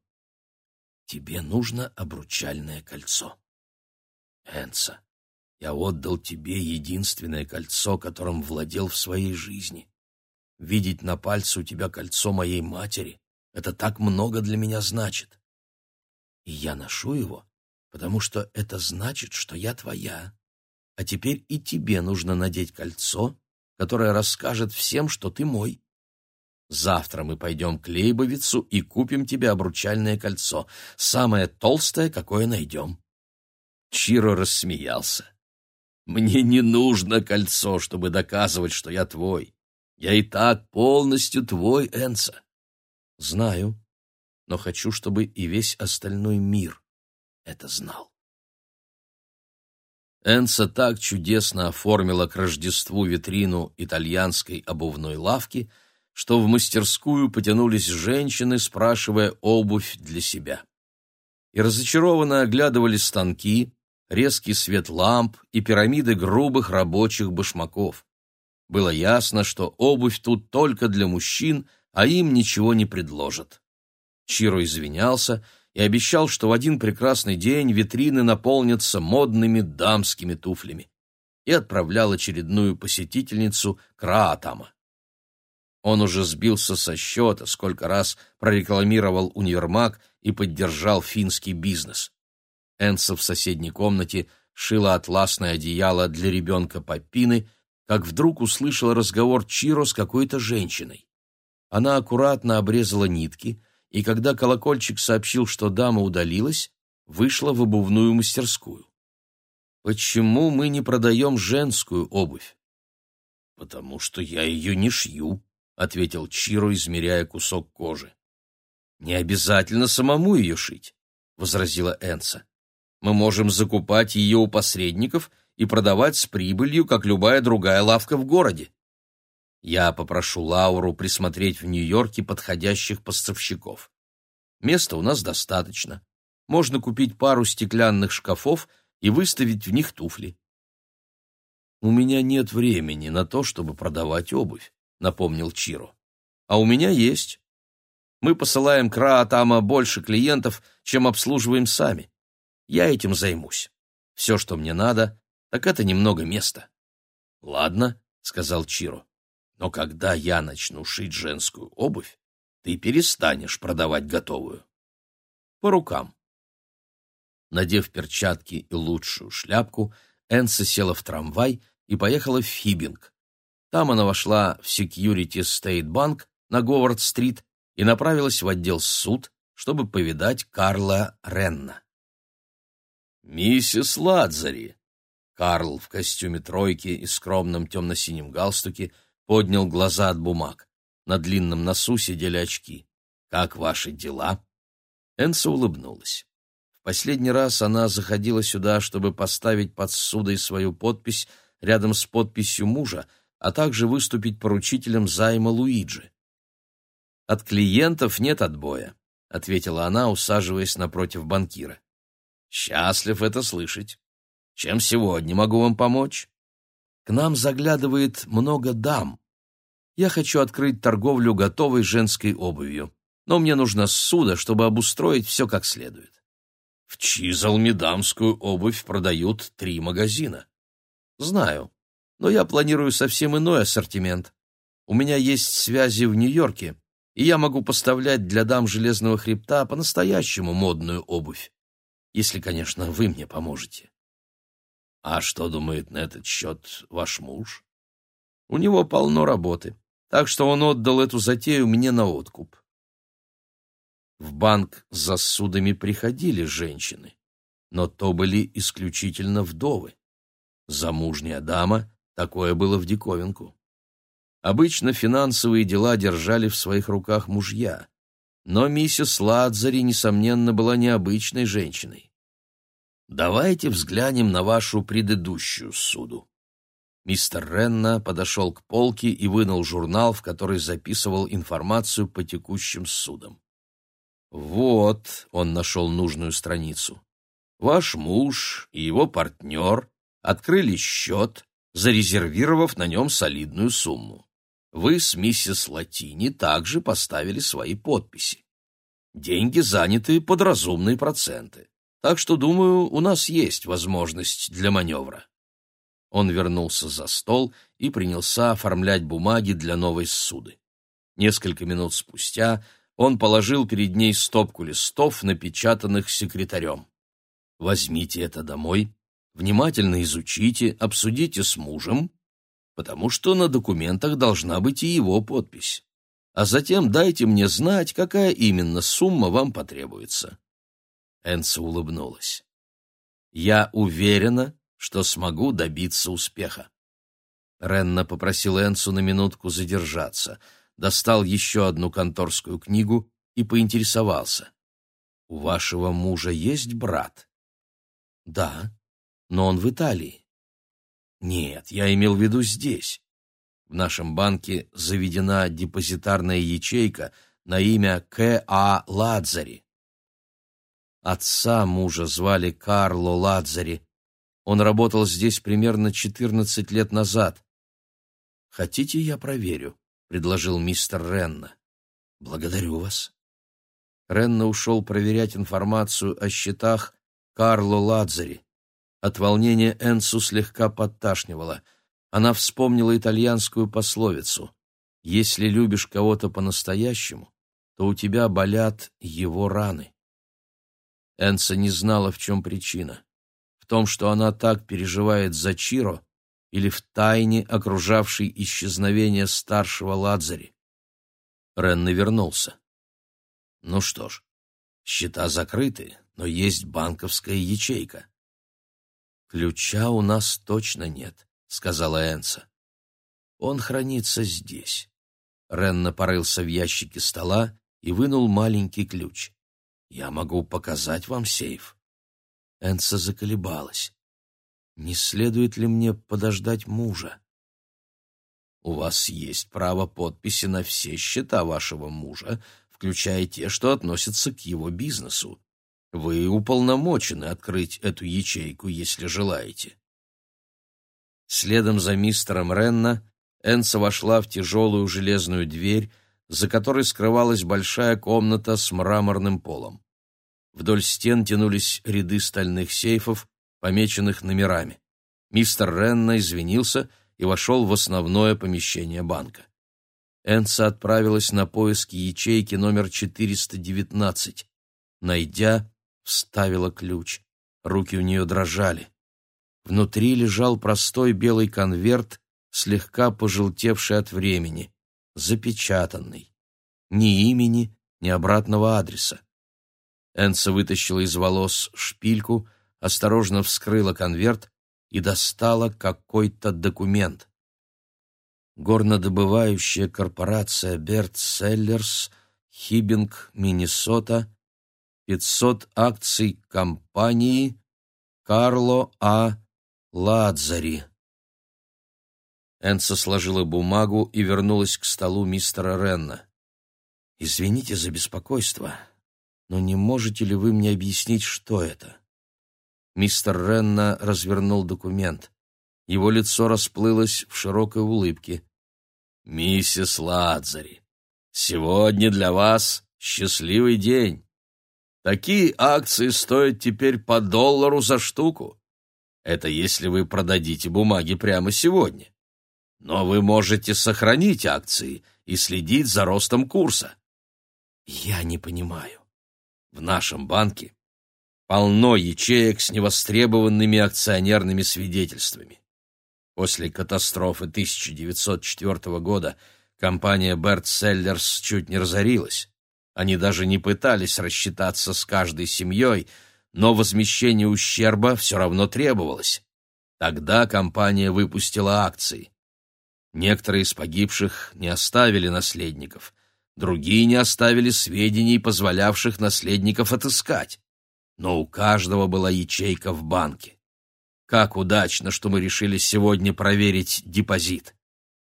Тебе нужно обручальное кольцо. Энца, я отдал тебе единственное кольцо, которым владел в своей жизни. Видеть на пальце у тебя кольцо моей матери — это так много для меня значит. И я ношу его, потому что это значит, что я твоя. А теперь и тебе нужно надеть кольцо, которое расскажет всем, что ты мой. Завтра мы пойдем к Лейбовицу и купим тебе обручальное кольцо, самое толстое, какое найдем. Чиро рассмеялся. Мне не нужно кольцо, чтобы доказывать, что я твой. Я и так полностью твой, Энца. Знаю, но хочу, чтобы и весь остальной мир это знал. Энца так чудесно оформила к Рождеству витрину итальянской обувной лавки, что в мастерскую потянулись женщины, спрашивая обувь для себя. И разочарованно оглядывали станки, резкий свет ламп и пирамиды грубых рабочих башмаков. Было ясно, что обувь тут только для мужчин, а им ничего не предложат. Чиро извинялся и обещал, что в один прекрасный день витрины наполнятся модными дамскими туфлями, и отправлял очередную посетительницу к Раатама. Он уже сбился со счета, сколько раз прорекламировал универмаг и поддержал финский бизнес. Энса в соседней комнате шила атласное одеяло для ребенка Папины, как вдруг услышала разговор Чиро с какой-то женщиной. Она аккуратно обрезала нитки, и когда колокольчик сообщил, что дама удалилась, вышла в обувную мастерскую. «Почему мы не продаем женскую обувь?» «Потому что я ее не шью», — ответил Чиро, измеряя кусок кожи. «Не обязательно самому ее шить», — возразила Энса. Мы можем закупать ее у посредников и продавать с прибылью, как любая другая лавка в городе. Я попрошу Лауру присмотреть в Нью-Йорке подходящих поставщиков. Места у нас достаточно. Можно купить пару стеклянных шкафов и выставить в них туфли. У меня нет времени на то, чтобы продавать обувь, напомнил Чиро. А у меня есть. Мы посылаем к Раатама больше клиентов, чем обслуживаем сами. Я этим займусь. Все, что мне надо, так это немного места. — Ладно, — сказал Чиро, — но когда я начну шить женскую обувь, ты перестанешь продавать готовую. По рукам. Надев перчатки и лучшую шляпку, Энса села в трамвай и поехала в Фибинг. Там она вошла в Security State Bank на Говард-стрит и направилась в отдел суд, чтобы повидать Карла Ренна. «Миссис Ладзари!» Карл в костюме тройки и скромном темно-синем галстуке поднял глаза от бумаг. На длинном носу сидели очки. «Как ваши дела?» Энса улыбнулась. В последний раз она заходила сюда, чтобы поставить под судой свою подпись рядом с подписью мужа, а также выступить поручителем займа Луиджи. «От клиентов нет отбоя», — ответила она, усаживаясь напротив банкира. Счастлив это слышать. Чем сегодня могу вам помочь? К нам заглядывает много дам. Я хочу открыть торговлю готовой женской обувью, но мне нужно ссуда, чтобы обустроить все как следует. В Чизалме дамскую обувь продают три магазина. Знаю, но я планирую совсем иной ассортимент. У меня есть связи в Нью-Йорке, и я могу поставлять для дам Железного Хребта по-настоящему модную обувь если, конечно, вы мне поможете. А что думает на этот счет ваш муж? У него полно работы, так что он отдал эту затею мне на откуп. В банк за судами приходили женщины, но то были исключительно вдовы. Замужняя дама — такое было в диковинку. Обычно финансовые дела держали в своих руках мужья, но миссис Ладзари, несомненно, была необычной женщиной. Давайте взглянем на вашу предыдущую суду. Мистер Ренна подошел к полке и вынул журнал, в который записывал информацию по текущим судам. Вот, он нашел нужную страницу. Ваш муж и его партнер открыли счет, зарезервировав на нем солидную сумму. Вы с миссис Латини также поставили свои подписи. Деньги заняты под разумные проценты, так что, думаю, у нас есть возможность для маневра. Он вернулся за стол и принялся оформлять бумаги для новой ссуды. Несколько минут спустя он положил перед ней стопку листов, напечатанных секретарем. «Возьмите это домой, внимательно изучите, обсудите с мужем, потому что на документах должна быть и его подпись. А затем дайте мне знать, какая именно сумма вам потребуется». Энса улыбнулась. «Я уверена, что смогу добиться успеха. Ренна попросил Энсу на минутку задержаться, достал еще одну конторскую книгу и поинтересовался. «У вашего мужа есть брат?» «Да, но он в Италии». «Нет, я имел в виду здесь. В нашем банке заведена депозитарная ячейка на имя К.А. Ладзари. Отца мужа звали Карло Ладзари, он работал здесь примерно 14 лет назад. «Хотите, я проверю?» — предложил мистер Ренна. «Благодарю вас». Ренна ушел проверять информацию о счетах Карло Ладзари. От волнения Энсу слегка подташнивала. Она вспомнила итальянскую пословицу «Если любишь кого-то по-настоящему, то у тебя болят его раны». Энса не знала, в чем причина в том, что она так переживает за Чиро, или в тайне, окружавшей исчезновение старшего Ладзари. Ренна вернулся. Ну что ж, счета закрыты, но есть банковская ячейка. «Ключа у нас точно нет», — сказала Энса. «Он хранится здесь». Ренна порылся в ящике стола и вынул маленький ключ. «Я могу показать вам сейф». Энса заколебалась. «Не следует ли мне подождать мужа?» «У вас есть право подписи на все счета вашего мужа, включая те, что относятся к его бизнесу. Вы уполномочены открыть эту ячейку, если желаете». Следом за мистером Ренна Энса вошла в тяжелую железную дверь, за которой скрывалась большая комната с мраморным полом. Вдоль стен тянулись ряды стальных сейфов, помеченных номерами. Мистер Ренна извинился и вошел в основное помещение банка. Энса отправилась на поиски ячейки номер 419. Найдя, вставила ключ. Руки у нее дрожали. Внутри лежал простой белый конверт, слегка пожелтевший от времени, запечатанный. Ни имени, ни обратного адреса. Энса вытащила из волос шпильку, осторожно вскрыла конверт и достала какой-то документ. Горнодобывающая корпорация Берт Селлерс, Хибинг, Миннесота, 500 акций компании Карло А. Ладзари. Энса сложила бумагу и вернулась к столу мистера Ренна. «Извините за беспокойство но не можете ли вы мне объяснить, что это?» Мистер Ренна развернул документ. Его лицо расплылось в широкой улыбке. «Миссис Ладзари, сегодня для вас счастливый день. Такие акции стоят теперь по доллару за штуку. Это если вы продадите бумаги прямо сегодня. Но вы можете сохранить акции и следить за ростом курса». «Я не понимаю. В нашем банке полно ячеек с невостребованными акционерными свидетельствами. После катастрофы 1904 года компания Берт Селлерс чуть не разорилась. Они даже не пытались рассчитаться с каждой семьей, но возмещение ущерба все равно требовалось. Тогда компания выпустила акции. Некоторые из погибших не оставили наследников, другие не оставили сведений, позволявших наследников отыскать. Но у каждого была ячейка в банке. Как удачно, что мы решили сегодня проверить депозит.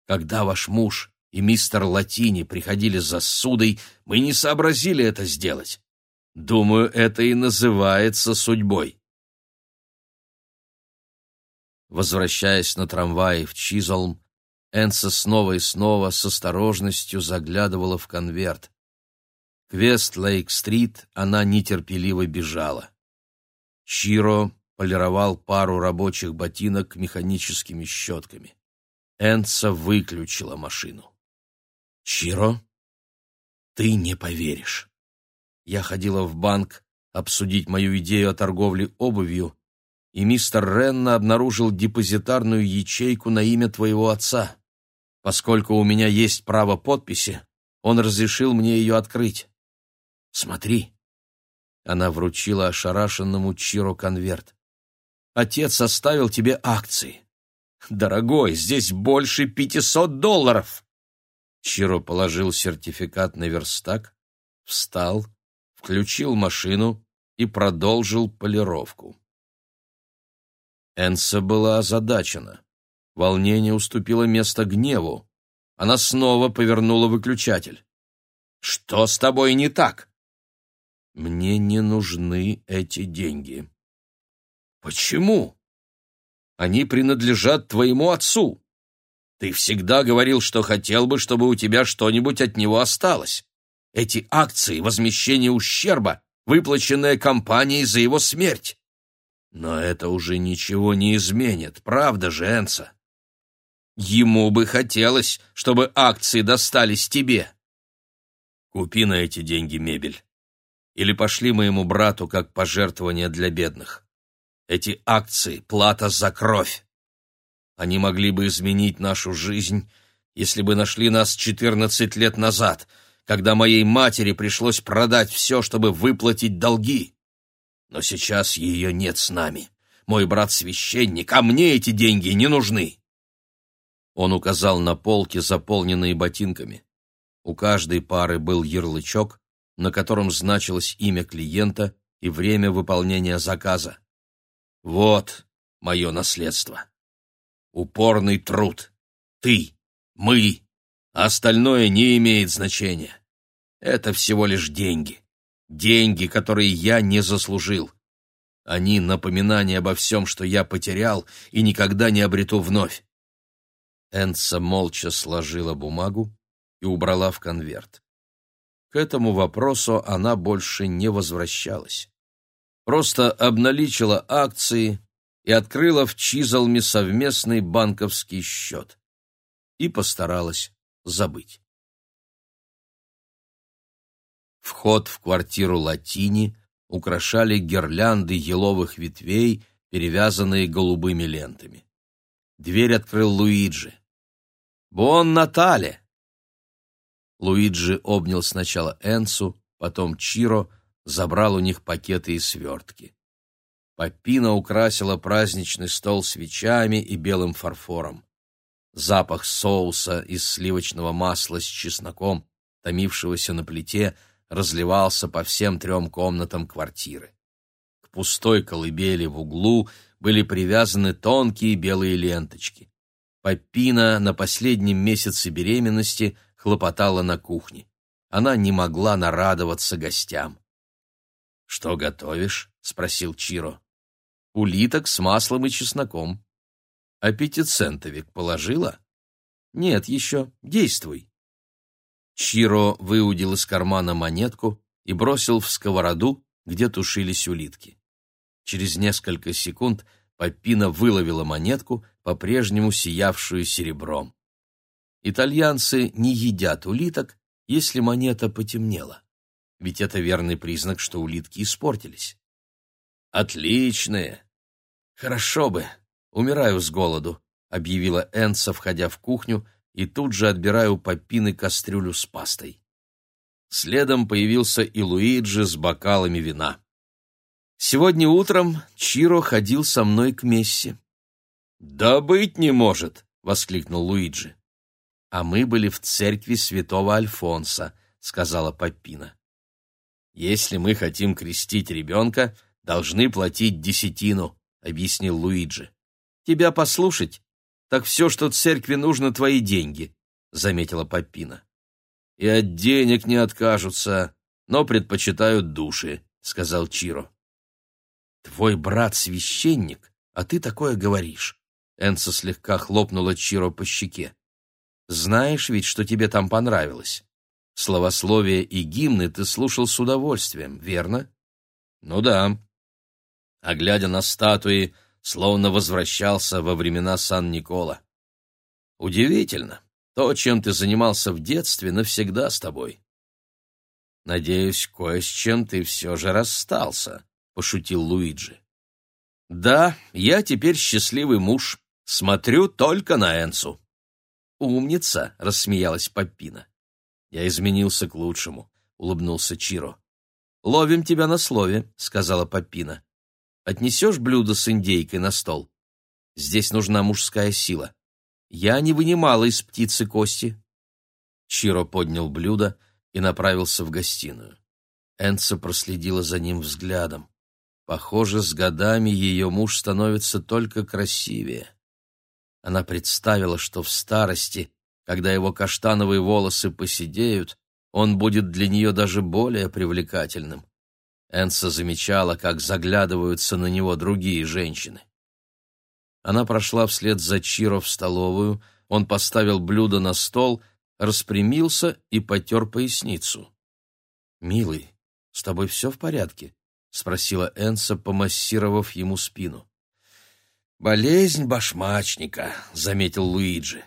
Когда ваш муж и мистер Латини приходили за судой, мы не сообразили это сделать. Думаю, это и называется судьбой. Возвращаясь на трамвае в Чизолм, Энса снова и снова с осторожностью заглядывала в конверт. К Вест-Лейк-стрит она нетерпеливо бежала. Чиро полировал пару рабочих ботинок механическими щетками. Энца выключила машину. «Чиро, ты не поверишь. Я ходила в банк обсудить мою идею о торговле обувью, и мистер Ренна обнаружил депозитарную ячейку на имя твоего отца. Поскольку у меня есть право подписи, он разрешил мне ее открыть. Смотри». Она вручила ошарашенному Чиро конверт. «Отец оставил тебе акции. Дорогой, здесь больше пятисот долларов!» Чиро положил сертификат на верстак, встал, включил машину и продолжил полировку. Энса была озадачена. Волнение уступило место гневу. Она снова повернула выключатель. «Что с тобой не так?» «Мне не нужны эти деньги». «Почему?» «Они принадлежат твоему отцу. Ты всегда говорил, что хотел бы, чтобы у тебя что-нибудь от него осталось. Эти акции — возмещение ущерба, выплаченное компанией за его смерть. Но это уже ничего не изменит, правда же, Энса? Ему бы хотелось, чтобы акции достались тебе. Купи на эти деньги мебель. Или пошли моему брату как пожертвование для бедных. Эти акции — плата за кровь. Они могли бы изменить нашу жизнь, если бы нашли нас четырнадцать лет назад — когда моей матери пришлось продать все, чтобы выплатить долги. Но сейчас ее нет с нами. Мой брат священник, а мне эти деньги не нужны. Он указал на полки, заполненные ботинками. У каждой пары был ярлычок, на котором значилось имя клиента и время выполнения заказа. Вот мое наследство. Упорный труд. Ты, мы, Остальное не имеет значения. Это всего лишь деньги. Деньги, которые я не заслужил. Они — напоминание обо всем, что я потерял и никогда не обрету вновь. Энса молча сложила бумагу и убрала в конверт. К этому вопросу она больше не возвращалась. Просто обналичила акции и открыла в Чизалме совместный банковский счет. И постаралась забыть. Вход в квартиру Латини украшали гирлянды еловых ветвей, перевязанные голубыми лентами. Дверь открыл Луиджи. «Бон Натале!» Луиджи обнял сначала Энсу, потом Чиро, забрал у них пакеты и свертки. Папина украсила праздничный стол свечами и белым фарфором. Запах соуса из сливочного масла с чесноком, томившегося на плите, разливался по всем трем комнатам квартиры. К пустой колыбели в углу были привязаны тонкие белые ленточки. Папина на последнем месяце беременности хлопотала на кухне. Она не могла нарадоваться гостям. «Что готовишь?» — спросил Чиро. «Улиток с маслом и чесноком». А пятицентовик положила? Нет еще, действуй. Чиро выудил из кармана монетку и бросил в сковороду, где тушились улитки. Через несколько секунд Папина выловила монетку, по-прежнему сиявшую серебром. Итальянцы не едят улиток, если монета потемнела. Ведь это верный признак, что улитки испортились. Отличные. Хорошо бы, «Умираю с голоду», — объявила Энса, входя в кухню, и тут же отбирая у Папины кастрюлю с пастой. Следом появился и Луиджи с бокалами вина. «Сегодня утром Чиро ходил со мной к Месси». «Да быть не может!» — воскликнул Луиджи. «А мы были в церкви святого Альфонса», — сказала Папина. «Если мы хотим крестить ребенка, должны платить десятину», — объяснил Луиджи тебя послушать, так все, что церкви нужно, твои деньги», — заметила Папина. «И от денег не откажутся, но предпочитают души», — сказал Чиро. «Твой брат священник, а ты такое говоришь. Энса слегка хлопнула Чиро по щеке. «Знаешь ведь, что тебе там понравилось. Словословие и гимны ты слушал с удовольствием, верно?» «Ну да». А глядя на статуи, словно возвращался во времена Сан-Никола. «Удивительно. То, чем ты занимался в детстве, навсегда с тобой». «Надеюсь, кое с чем ты все же расстался», — пошутил Луиджи. «Да, я теперь счастливый муж. Смотрю только на Энсу». «Умница!» — рассмеялась Паппина. «Я изменился к лучшему», — улыбнулся Чиро. «Ловим тебя на слове», — сказала Паппина. «Отнесешь блюдо с индейкой на стол? Здесь нужна мужская сила. Я не вынимала из птицы кости». Чиро поднял блюдо и направился в гостиную. Энца проследила за ним взглядом. Похоже, с годами ее муж становится только красивее. Она представила, что в старости, когда его каштановые волосы поседеют, он будет для нее даже более привлекательным. Энса замечала, как заглядываются на него другие женщины. Она прошла вслед за Чиро в столовую, он поставил блюдо на стол, распрямился и потер поясницу. «Милый, с тобой все в порядке?» — спросила Энса, помассировав ему спину. «Болезнь башмачника», — заметил Луиджи.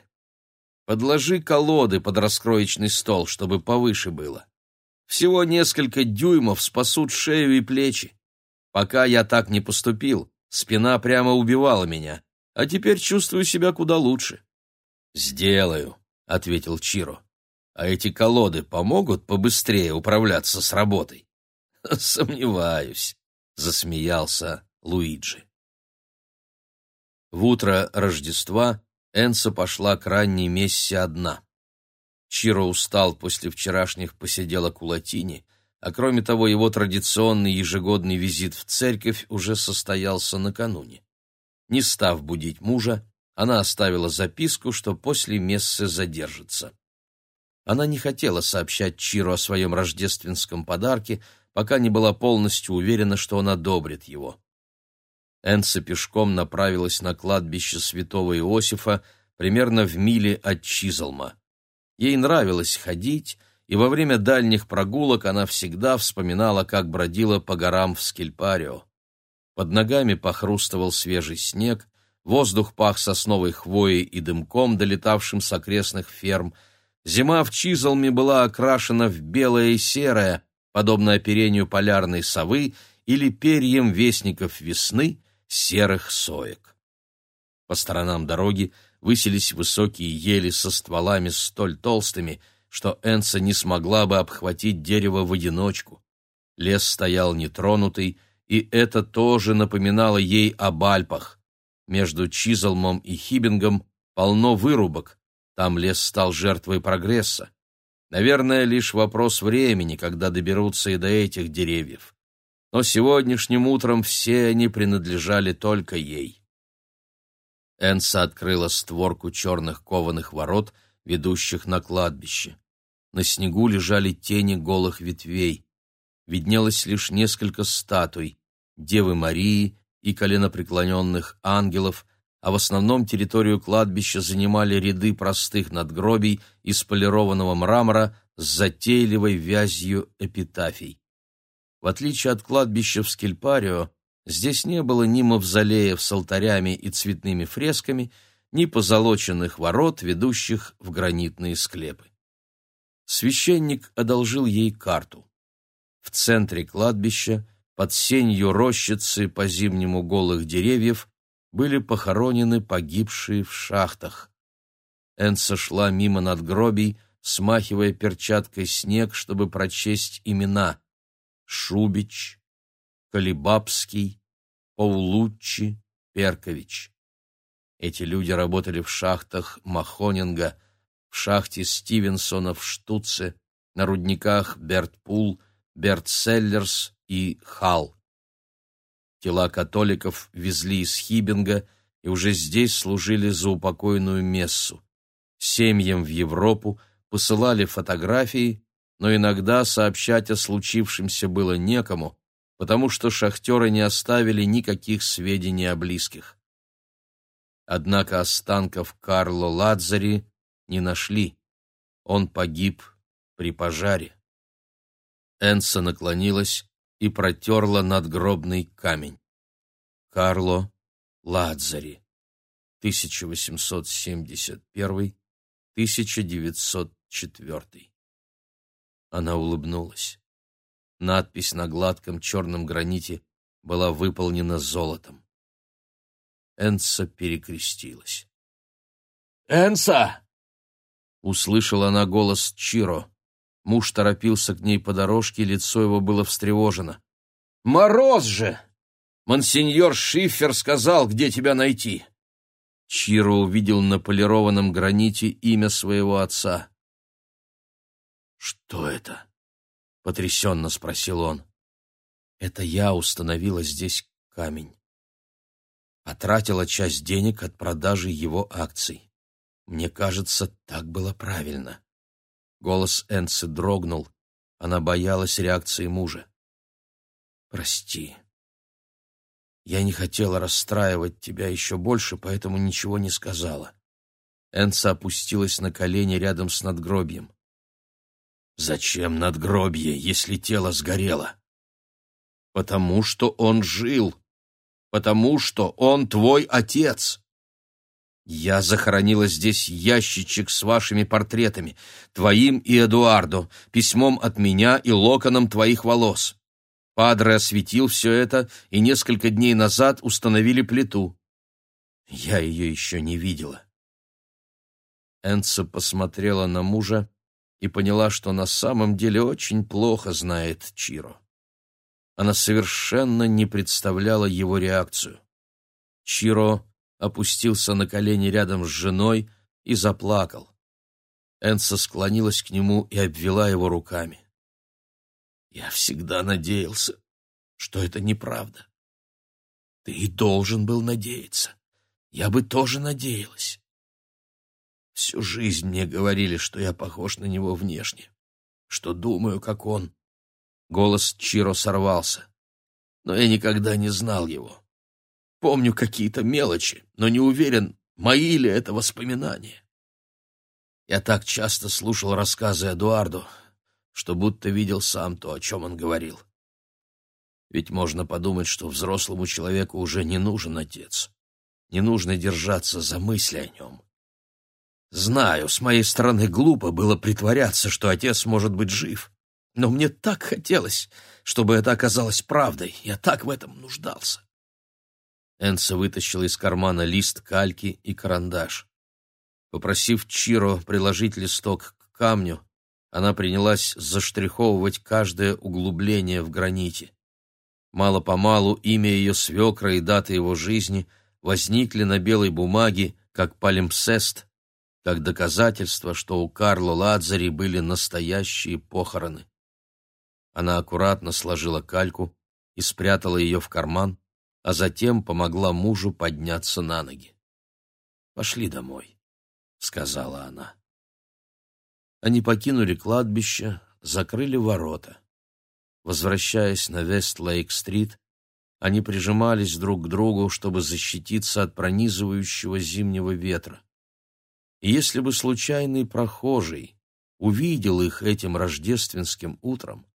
«Подложи колоды под раскроечный стол, чтобы повыше было. Всего несколько дюймов спасут шею и плечи. Пока я так не поступил, спина прямо убивала меня, а теперь чувствую себя куда лучше». «Сделаю», — ответил Чиро. «А эти колоды помогут побыстрее управляться с работой?» Сомневаюсь, засмеялся Луиджи. В утро Рождества Энса пошла к ранней мессе одна. Чиро устал после вчерашних посиделок у латини, а кроме того его традиционный ежегодный визит в церковь уже состоялся накануне. Не став будить мужа, она оставила записку, что после мессы задержится. Она не хотела сообщать Чиро о своем рождественском подарке, пока не была полностью уверена, что он одобрит его. Энса пешком направилась на кладбище святого Иосифа примерно в миле от Чизалма. Ей нравилось ходить, и во время дальних прогулок она всегда вспоминала, как бродила по горам в Скельпарио. Под ногами похрустывал свежий снег, воздух пах сосновой хвоей и дымком, долетавшим с окрестных ферм. Зима в Чизалме была окрашена в белое и серое, подобно оперению полярной совы или перьям вестников весны серых соек. По сторонам дороги высились высокие ели со стволами столь толстыми, что Энса не смогла бы обхватить дерево в одиночку. Лес стоял нетронутый, и это тоже напоминало ей об Альпах. Между Чизалмом и Хибингом полно вырубок, там лес стал жертвой прогресса. Наверное, лишь вопрос времени, когда доберутся и до этих деревьев. Но сегодняшним утром все они принадлежали только ей. Энса открыла створку черных кованых ворот, ведущих на кладбище. На снегу лежали тени голых ветвей. Виднелось лишь несколько статуй — Девы Марии и коленопреклоненных ангелов — а в основном территорию кладбища занимали ряды простых надгробий из полированного мрамора с затейливой вязью эпитафий. В отличие от кладбища в Скельпарио, здесь не было ни мавзолеев с алтарями и цветными фресками, ни позолоченных ворот, ведущих в гранитные склепы. Священник одолжил ей карту. В центре кладбища, под сенью рощицы по зимнему голых деревьев, были похоронены погибшие в шахтах. Энса шла мимо надгробий, смахивая перчаткой снег, чтобы прочесть имена. Шубич, Колебабский, Паулуччи, Перкович. Эти люди работали в шахтах Махонинга, в шахте Стивенсона в Штуце, на рудниках Бертпул, Бертселлерс и Халл. Тела католиков везли из Хибинга и уже здесь служили за упокойную мессу. Семьям в Европу посылали фотографии, но иногда сообщать о случившемся было некому, потому что шахтеры не оставили никаких сведений о близких. Однако останков Карло Ладзари не нашли. Он погиб при пожаре. Энса наклонилась и протерла надгробный камень. Карло Ладзари, 1871-1904. Она улыбнулась. Надпись на гладком черном граните была выполнена золотом. Энса перекрестилась. «Энса!» — услышала она голос Чиро. Муж торопился к ней по дорожке, лицо его было встревожено. «Мороз же! Монсеньор Шифер сказал, где тебя найти!» Чиро увидел на полированном граните имя своего отца. «Что это?» — потрясенно спросил он. «Это я установила здесь камень. Потратила часть денег от продажи его акций. Мне кажется, так было правильно». Голос Энсы дрогнул. Она боялась реакции мужа. «Прости. Я не хотела расстраивать тебя еще больше, поэтому ничего не сказала». Энса опустилась на колени рядом с надгробием. Зачем надгробье, если тело сгорело? Потому что он жил. Потому что он твой отец. Я захоронила здесь ящичек с вашими портретами, твоим и Эдуардо, письмом от меня и локоном твоих волос. Падре осветил все это, и несколько дней назад установили плиту. Я ее еще не видела. Энца посмотрела на мужа, и поняла, что на самом деле очень плохо знает Чиро. Она совершенно не представляла его реакцию. Чиро опустился на колени рядом с женой и заплакал. Энса склонилась к нему и обвела его руками. «Я всегда надеялся, что это неправда. Ты и должен был надеяться. Я бы тоже надеялась. Всю жизнь мне говорили, что я похож на него внешне, что думаю, как он. Голос Чиро сорвался. Но я никогда не знал его. Помню какие-то мелочи, но не уверен, мои ли это воспоминания. Я так часто слушал рассказы Эдуарду, что будто видел сам то, о чем он говорил. Ведь можно подумать, что взрослому человеку уже не нужен отец. Не нужно держаться за мысли о нем. Знаю, с моей стороны глупо было притворяться, что отец может быть жив. Но мне так хотелось, чтобы это оказалось правдой. Я так в этом нуждался. Энса вытащила из кармана лист кальки и карандаш. Попросив Чиро приложить листок к камню, она принялась заштриховывать каждое углубление в граните. Мало-помалу имя ее свекра и дата его жизни возникли на белой бумаге, как палимпсест, как доказательство, что у Карла Ладзари были настоящие похороны. Она аккуратно сложила кальку и спрятала ее в карман, а затем помогла мужу подняться на ноги. «Пошли домой», — сказала она. Они покинули кладбище, закрыли ворота. Возвращаясь на Вест-Лейк-стрит, они прижимались друг к другу, чтобы защититься от пронизывающего зимнего ветра. И если бы случайный прохожий увидел их этим рождественским утром,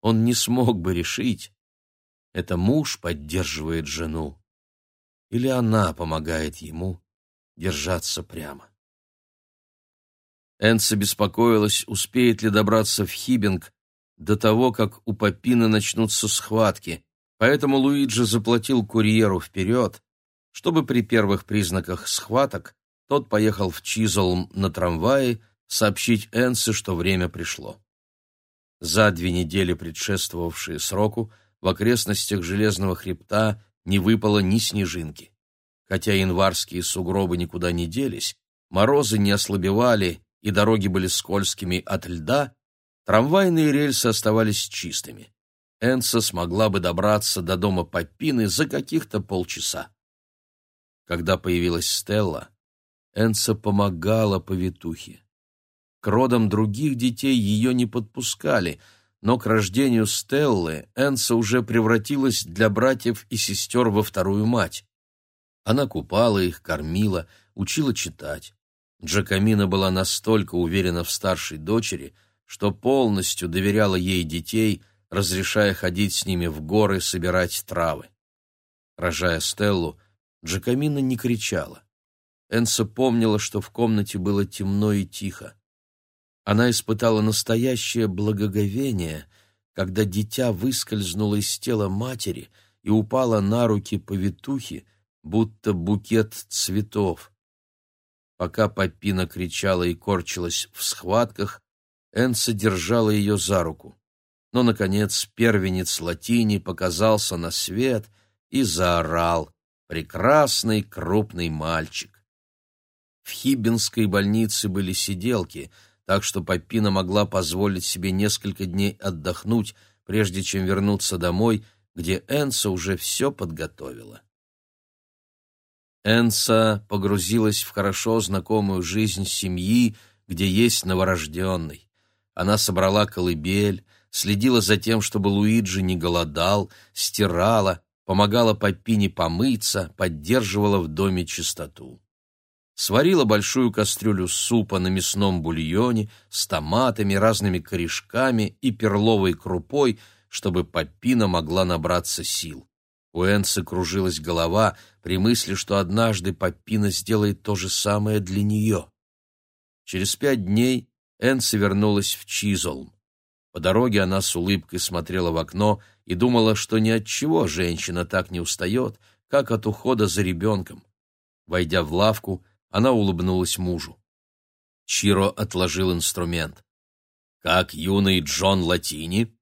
он не смог бы решить, это муж поддерживает жену или она помогает ему держаться прямо. Энса беспокоилась, успеет ли добраться в Хибинг до того, как у Папина начнутся схватки, поэтому Луиджи заплатил курьеру вперед, чтобы при первых признаках схваток тот поехал в Чизолм на трамвае сообщить Энсе, что время пришло. За две недели, предшествовавшие сроку, в окрестностях Железного хребта не выпало ни снежинки. Хотя январские сугробы никуда не делись, морозы не ослабевали и дороги были скользкими от льда, трамвайные рельсы оставались чистыми. Энса смогла бы добраться до дома Папины за каких-то полчаса. Когда появилась Стелла, Энса помогала повитухе. К родам других детей ее не подпускали, но к рождению Стеллы Энса уже превратилась для братьев и сестер во вторую мать. Она купала их, кормила, учила читать. Джакамина была настолько уверена в старшей дочери, что полностью доверяла ей детей, разрешая ходить с ними в горы собирать травы. Рожая Стеллу, Джакамина не кричала. Энса помнила, что в комнате было темно и тихо. Она испытала настоящее благоговение, когда дитя выскользнуло из тела матери и упало на руки повитухи, будто букет цветов. Пока Папина кричала и корчилась в схватках, Энса держала ее за руку. Но, наконец, первенец Латини показался на свет и заорал. Прекрасный крупный мальчик. В Хибинской больнице были сиделки, так что Папина могла позволить себе несколько дней отдохнуть, прежде чем вернуться домой, где Энса уже все подготовила. Энса погрузилась в хорошо знакомую жизнь семьи, где есть новорожденный. Она собрала колыбель, следила за тем, чтобы Луиджи не голодал, стирала, помогала Папине помыться, поддерживала в доме чистоту. Сварила большую кастрюлю супа на мясном бульоне с томатами, разными корешками и перловой крупой, чтобы Папина могла набраться сил. У Энсы кружилась голова при мысли, что однажды Папина сделает то же самое для нее. Через пять дней Энса вернулась в Чизолм. По дороге она с улыбкой смотрела в окно и думала, что ни от чего женщина так не устает, как от ухода за ребенком. Войдя в лавку, она улыбнулась мужу. Чиро отложил инструмент. «Как юный Джон Латини?»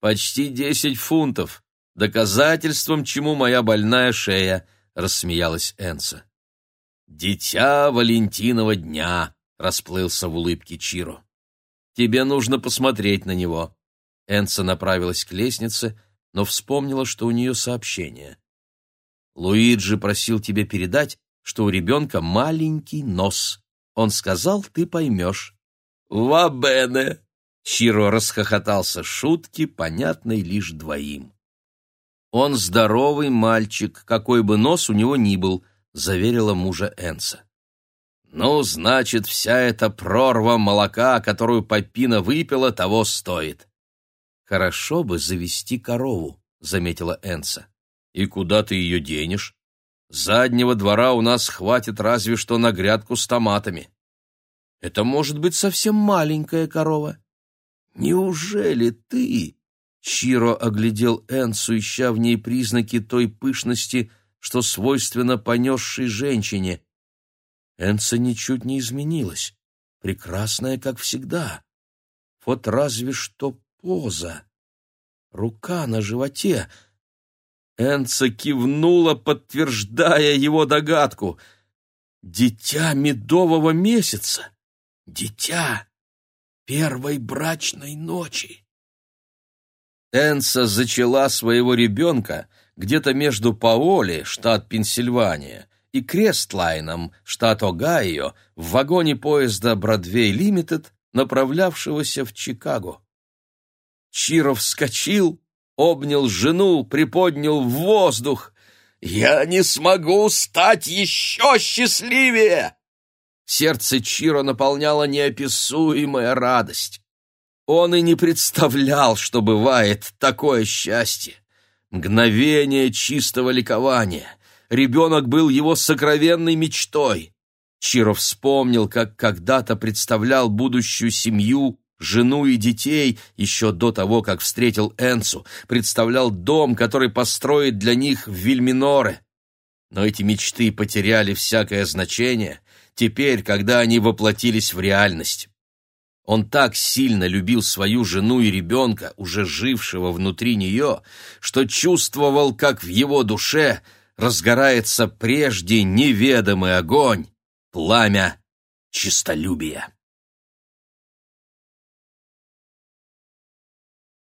«Почти десять фунтов», доказательством, чему моя больная шея», — рассмеялась Энса. «Дитя Валентинова дня», — расплылся в улыбке Чиро. «Тебе нужно посмотреть на него». Энса направилась к лестнице, но вспомнила, что у нее сообщение. «Луиджи просил тебе передать, что у ребенка маленький нос. Он сказал, ты поймешь». «Ва-бене!» Чиро расхохотался шутки, понятной лишь двоим. «Он здоровый мальчик, какой бы нос у него ни был», — заверила мужа Энса. «Ну, значит, вся эта прорва молока, которую Папина выпила, того стоит». «Хорошо бы завести корову», — заметила Энса. «И куда ты ее денешь? Заднего двора у нас хватит разве что на грядку с томатами». «Это может быть совсем маленькая корова». «Неужели ты, Чиро оглядел Энсу, ища в ней признаки той пышности, что свойственно понесшей женщине. Энса ничуть не изменилась, прекрасная, как всегда. Вот разве что поза. Рука на животе. Энса кивнула, подтверждая его догадку. Дитя медового месяца. Дитя первой брачной ночи. Энса зачала своего ребенка где-то между Паоли, штат Пенсильвания, и Крестлайном, штат Огайо, в вагоне поезда «Бродвей Лимитед», направлявшегося в Чикаго. Чиро вскочил, обнял жену, приподнял в воздух. «Я не смогу стать еще счастливее!» Сердце Чиро наполняла неописуемая радость. Он и не представлял, что бывает такое счастье. Мгновение чистого ликования. Ребенок был его сокровенной мечтой. Чиро вспомнил, как когда-то представлял будущую семью, жену и детей еще до того, как встретил Энсу, представлял дом, который построит для них в Вильминоре. Но эти мечты потеряли всякое значение теперь, когда они воплотились в реальность. Он так сильно любил свою жену и ребенка, уже жившего внутри нее, что чувствовал, как в его душе разгорается прежде неведомый огонь, пламя чистолюбия.